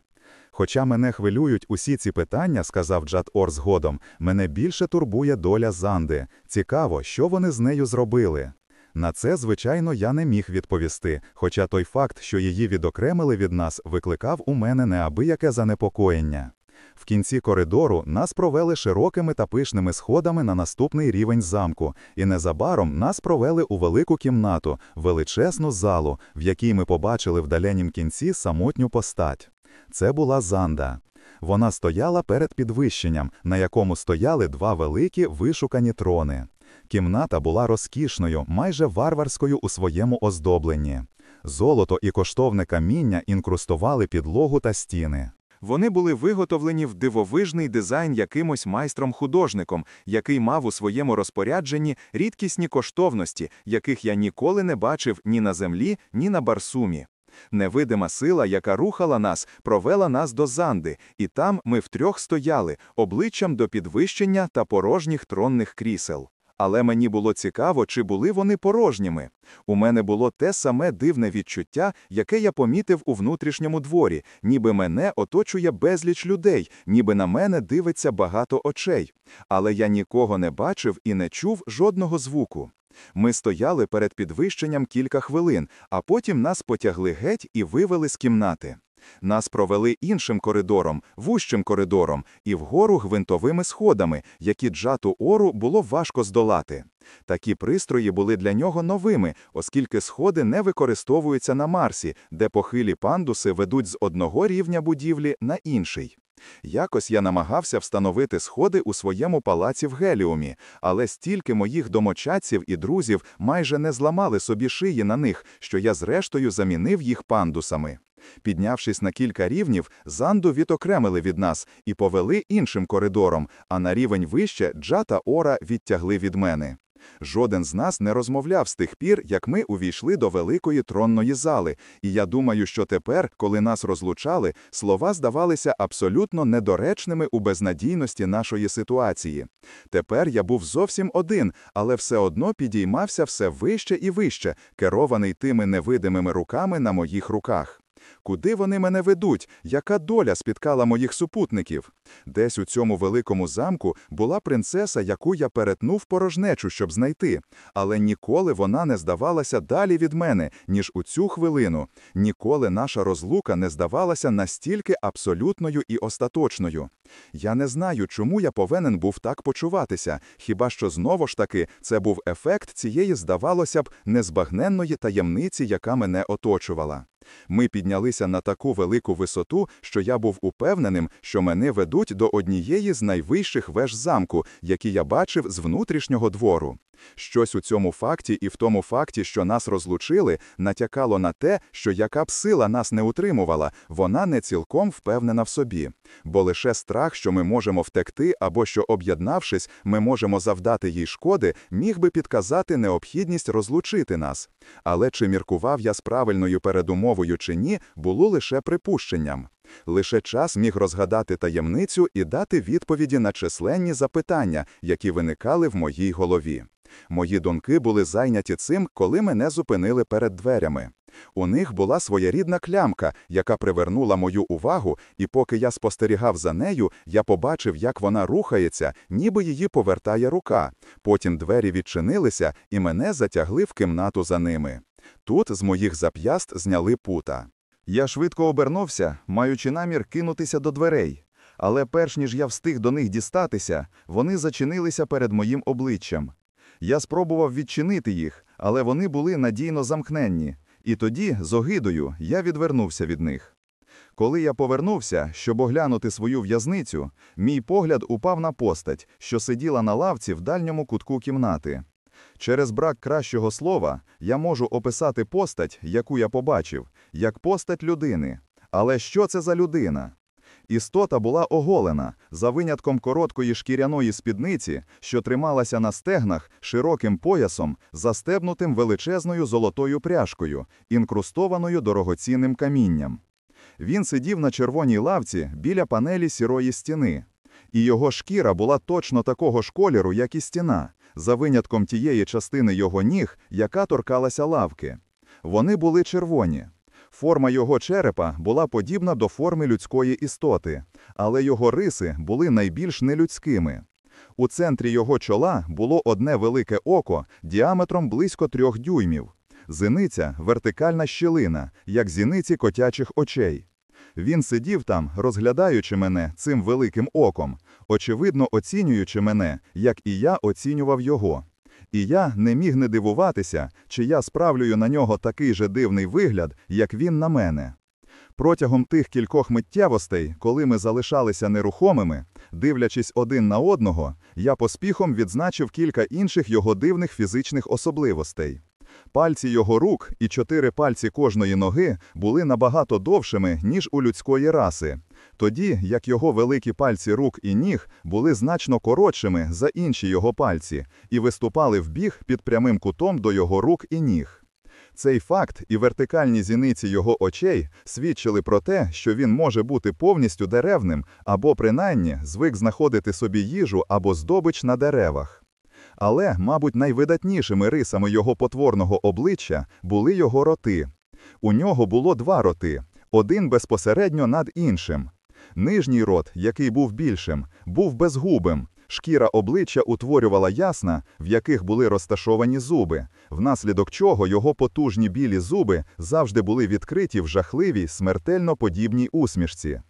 Хоча мене хвилюють усі ці питання, сказав Джад Ор згодом, мене більше турбує доля Занди. Цікаво, що вони з нею зробили. На це, звичайно, я не міг відповісти, хоча той факт, що її відокремили від нас, викликав у мене неабияке занепокоєння. В кінці коридору нас провели широкими та пишними сходами на наступний рівень замку, і незабаром нас провели у велику кімнату, величезну залу, в якій ми побачили в даленім кінці самотню постать. Це була Занда. Вона стояла перед підвищенням, на якому стояли два великі вишукані трони. Кімната була розкішною, майже варварською у своєму оздобленні. Золото і коштовне каміння інкрустували підлогу та стіни. Вони були виготовлені в дивовижний дизайн якимось майстром-художником, який мав у своєму розпорядженні рідкісні коштовності, яких я ніколи не бачив ні на землі, ні на Барсумі. Невидима сила, яка рухала нас, провела нас до Занди, і там ми втрьох стояли, обличчям до підвищення та порожніх тронних крісел. Але мені було цікаво, чи були вони порожніми. У мене було те саме дивне відчуття, яке я помітив у внутрішньому дворі, ніби мене оточує безліч людей, ніби на мене дивиться багато очей. Але я нікого не бачив і не чув жодного звуку. Ми стояли перед підвищенням кілька хвилин, а потім нас потягли геть і вивели з кімнати. Нас провели іншим коридором, вущим коридором і вгору гвинтовими сходами, які джату ору було важко здолати. Такі пристрої були для нього новими, оскільки сходи не використовуються на Марсі, де похилі пандуси ведуть з одного рівня будівлі на інший. Якось я намагався встановити сходи у своєму палаці в Геліумі, але стільки моїх домочадців і друзів майже не зламали собі шиї на них, що я зрештою замінив їх пандусами. Піднявшись на кілька рівнів, занду відокремили від нас і повели іншим коридором, а на рівень вище Джа та Ора відтягли від мене. Жоден з нас не розмовляв з тих пір, як ми увійшли до великої тронної зали, і я думаю, що тепер, коли нас розлучали, слова здавалися абсолютно недоречними у безнадійності нашої ситуації. Тепер я був зовсім один, але все одно підіймався все вище і вище, керований тими невидимими руками на моїх руках. Куди вони мене ведуть? Яка доля спіткала моїх супутників? Десь у цьому великому замку була принцеса, яку я перетнув порожнечу, щоб знайти, але ніколи вона не здавалася далі від мене, ніж у цю хвилину. Ніколи наша розлука не здавалася настільки абсолютною і остаточною. Я не знаю, чому я повинен був так почуватися, хіба що знову ж таки це був ефект цієї, здавалося б, незбагненної таємниці, яка мене оточувала. Ми піднялися на таку велику висоту, що я був упевненим, що мене ведуть до однієї з найвищих веж замку, які я бачив з внутрішнього двору. Щось у цьому факті і в тому факті, що нас розлучили, натякало на те, що яка б сила нас не утримувала, вона не цілком впевнена в собі. Бо лише страх, що ми можемо втекти, або що, об'єднавшись, ми можемо завдати їй шкоди, міг би підказати необхідність розлучити нас. Але чи міркував я з правильною передумовою чи ні, було лише припущенням. Лише час міг розгадати таємницю і дати відповіді на численні запитання, які виникали в моїй голові. Мої думки були зайняті цим, коли мене зупинили перед дверями. У них була своєрідна клямка, яка привернула мою увагу, і поки я спостерігав за нею, я побачив, як вона рухається, ніби її повертає рука. Потім двері відчинилися, і мене затягли в кімнату за ними. Тут з моїх зап'яст зняли пута. Я швидко обернувся, маючи намір кинутися до дверей. Але перш ніж я встиг до них дістатися, вони зачинилися перед моїм обличчям. Я спробував відчинити їх, але вони були надійно замкненні, і тоді, з огидою, я відвернувся від них. Коли я повернувся, щоб оглянути свою в'язницю, мій погляд упав на постать, що сиділа на лавці в дальньому кутку кімнати. Через брак кращого слова я можу описати постать, яку я побачив, як постать людини. Але що це за людина? Істота була оголена, за винятком короткої шкіряної спідниці, що трималася на стегнах широким поясом, застебнутим величезною золотою пряжкою, інкрустованою дорогоцінним камінням. Він сидів на червоній лавці біля панелі сірої стіни, і його шкіра була точно такого ж кольору, як і стіна, за винятком тієї частини його ніг, яка торкалася лавки. Вони були червоні. Форма його черепа була подібна до форми людської істоти, але його риси були найбільш нелюдськими. У центрі його чола було одне велике око діаметром близько трьох дюймів, зиниця вертикальна щілина, як зіниці котячих очей. Він сидів там, розглядаючи мене цим великим оком, очевидно оцінюючи мене, як і я оцінював його. І я не міг не дивуватися, чи я справлюю на нього такий же дивний вигляд, як він на мене. Протягом тих кількох миттєвостей, коли ми залишалися нерухомими, дивлячись один на одного, я поспіхом відзначив кілька інших його дивних фізичних особливостей. Пальці його рук і чотири пальці кожної ноги були набагато довшими, ніж у людської раси, тоді як його великі пальці рук і ніг були значно коротшими за інші його пальці і виступали вбіг під прямим кутом до його рук і ніг. Цей факт і вертикальні зіниці його очей свідчили про те, що він може бути повністю деревним або принаймні звик знаходити собі їжу або здобич на деревах. Але, мабуть, найвидатнішими рисами його потворного обличчя були його роти. У нього було два роти, один безпосередньо над іншим. Нижній рот, який був більшим, був безгубим. Шкіра обличчя утворювала ясна, в яких були розташовані зуби, внаслідок чого його потужні білі зуби завжди були відкриті в жахливій, смертельно подібній усмішці.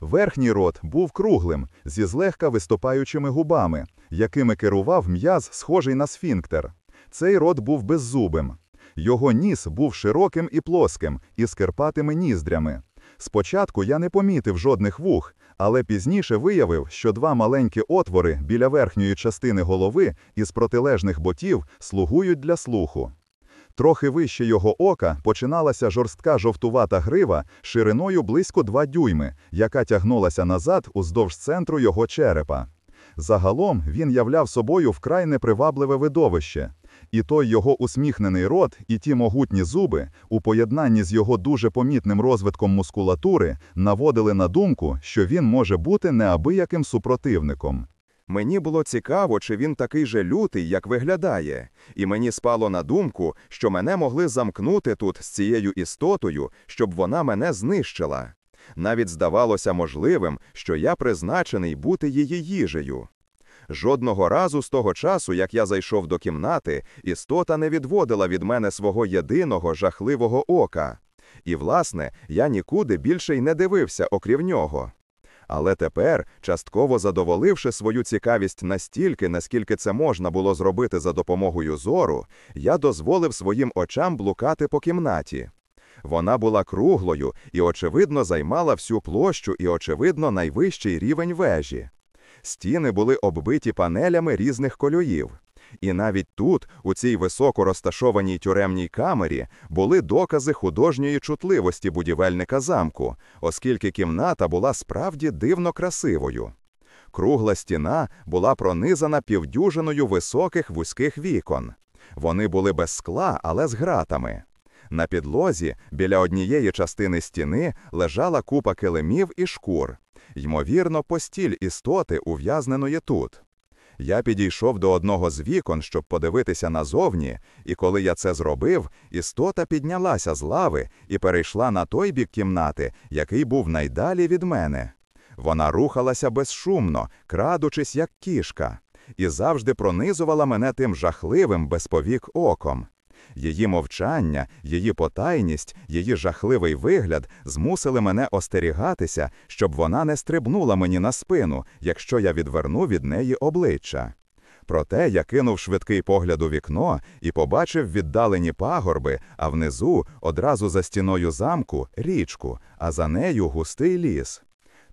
Верхній рот був круглим, зі злегка виступаючими губами, якими керував м'яз, схожий на сфінктер. Цей рот був беззубим. Його ніс був широким і плоским, із керпатими ніздрями. Спочатку я не помітив жодних вух, але пізніше виявив, що два маленькі отвори біля верхньої частини голови із протилежних ботів слугують для слуху. Трохи вище його ока починалася жорстка жовтувата грива шириною близько 2 дюйми, яка тягнулася назад уздовж центру його черепа. Загалом він являв собою вкрай непривабливе видовище. І той його усміхнений рот, і ті могутні зуби, у поєднанні з його дуже помітним розвитком мускулатури, наводили на думку, що він може бути неабияким супротивником. Мені було цікаво, чи він такий же лютий, як виглядає, і мені спало на думку, що мене могли замкнути тут з цією істотою, щоб вона мене знищила. Навіть здавалося можливим, що я призначений бути її їжею. Жодного разу з того часу, як я зайшов до кімнати, істота не відводила від мене свого єдиного жахливого ока. І, власне, я нікуди більше й не дивився, окрім нього. Але тепер, частково задоволивши свою цікавість настільки, наскільки це можна було зробити за допомогою зору, я дозволив своїм очам блукати по кімнаті. Вона була круглою і, очевидно, займала всю площу і, очевидно, найвищий рівень вежі. Стіни були оббиті панелями різних кольорів. І навіть тут, у цій високо розташованій тюремній камері, були докази художньої чутливості будівельника замку, оскільки кімната була справді дивно красивою. Кругла стіна була пронизана півдюжиною високих вузьких вікон. Вони були без скла, але з гратами. На підлозі, біля однієї частини стіни, лежала купа килимів і шкур ймовірно, постіль істоти, ув'язненої тут. Я підійшов до одного з вікон, щоб подивитися назовні, і коли я це зробив, істота піднялася з лави і перейшла на той бік кімнати, який був найдалі від мене. Вона рухалася безшумно, крадучись, як кішка, і завжди пронизувала мене тим жахливим безповік оком. Її мовчання, її потайність, її жахливий вигляд змусили мене остерігатися, щоб вона не стрибнула мені на спину, якщо я відверну від неї обличчя. Проте я кинув швидкий погляд у вікно і побачив віддалені пагорби, а внизу, одразу за стіною замку, річку, а за нею густий ліс.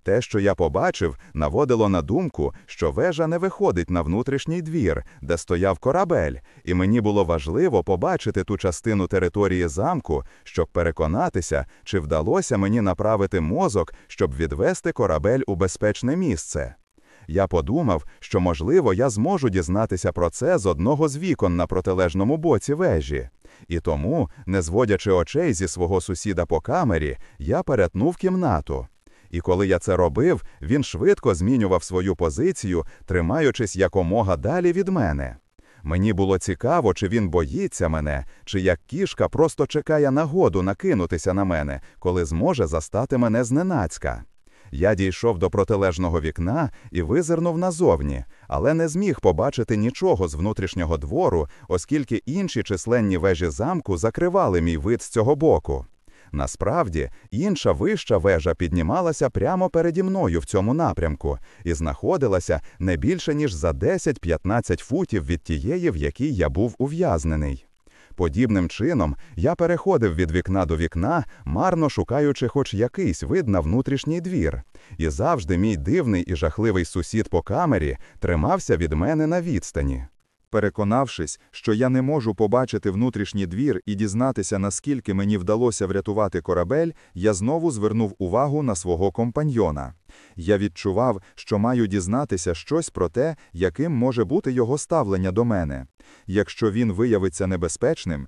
Те, що я побачив, наводило на думку, що вежа не виходить на внутрішній двір, де стояв корабель, і мені було важливо побачити ту частину території замку, щоб переконатися, чи вдалося мені направити мозок, щоб відвести корабель у безпечне місце. Я подумав, що, можливо, я зможу дізнатися про це з одного з вікон на протилежному боці вежі. І тому, не зводячи очей зі свого сусіда по камері, я перетнув кімнату. І коли я це робив, він швидко змінював свою позицію, тримаючись якомога далі від мене. Мені було цікаво, чи він боїться мене, чи як кішка просто чекає нагоду накинутися на мене, коли зможе застати мене зненацька. Я дійшов до протилежного вікна і визирнув назовні, але не зміг побачити нічого з внутрішнього двору, оскільки інші численні вежі замку закривали мій вид з цього боку. Насправді, інша вища вежа піднімалася прямо переді мною в цьому напрямку і знаходилася не більше ніж за 10-15 футів від тієї, в якій я був ув'язнений. Подібним чином я переходив від вікна до вікна, марно шукаючи хоч якийсь вид на внутрішній двір. І завжди мій дивний і жахливий сусід по камері тримався від мене на відстані. Переконавшись, що я не можу побачити внутрішній двір і дізнатися, наскільки мені вдалося врятувати корабель, я знову звернув увагу на свого компаньйона. Я відчував, що маю дізнатися щось про те, яким може бути його ставлення до мене. Якщо він виявиться небезпечним,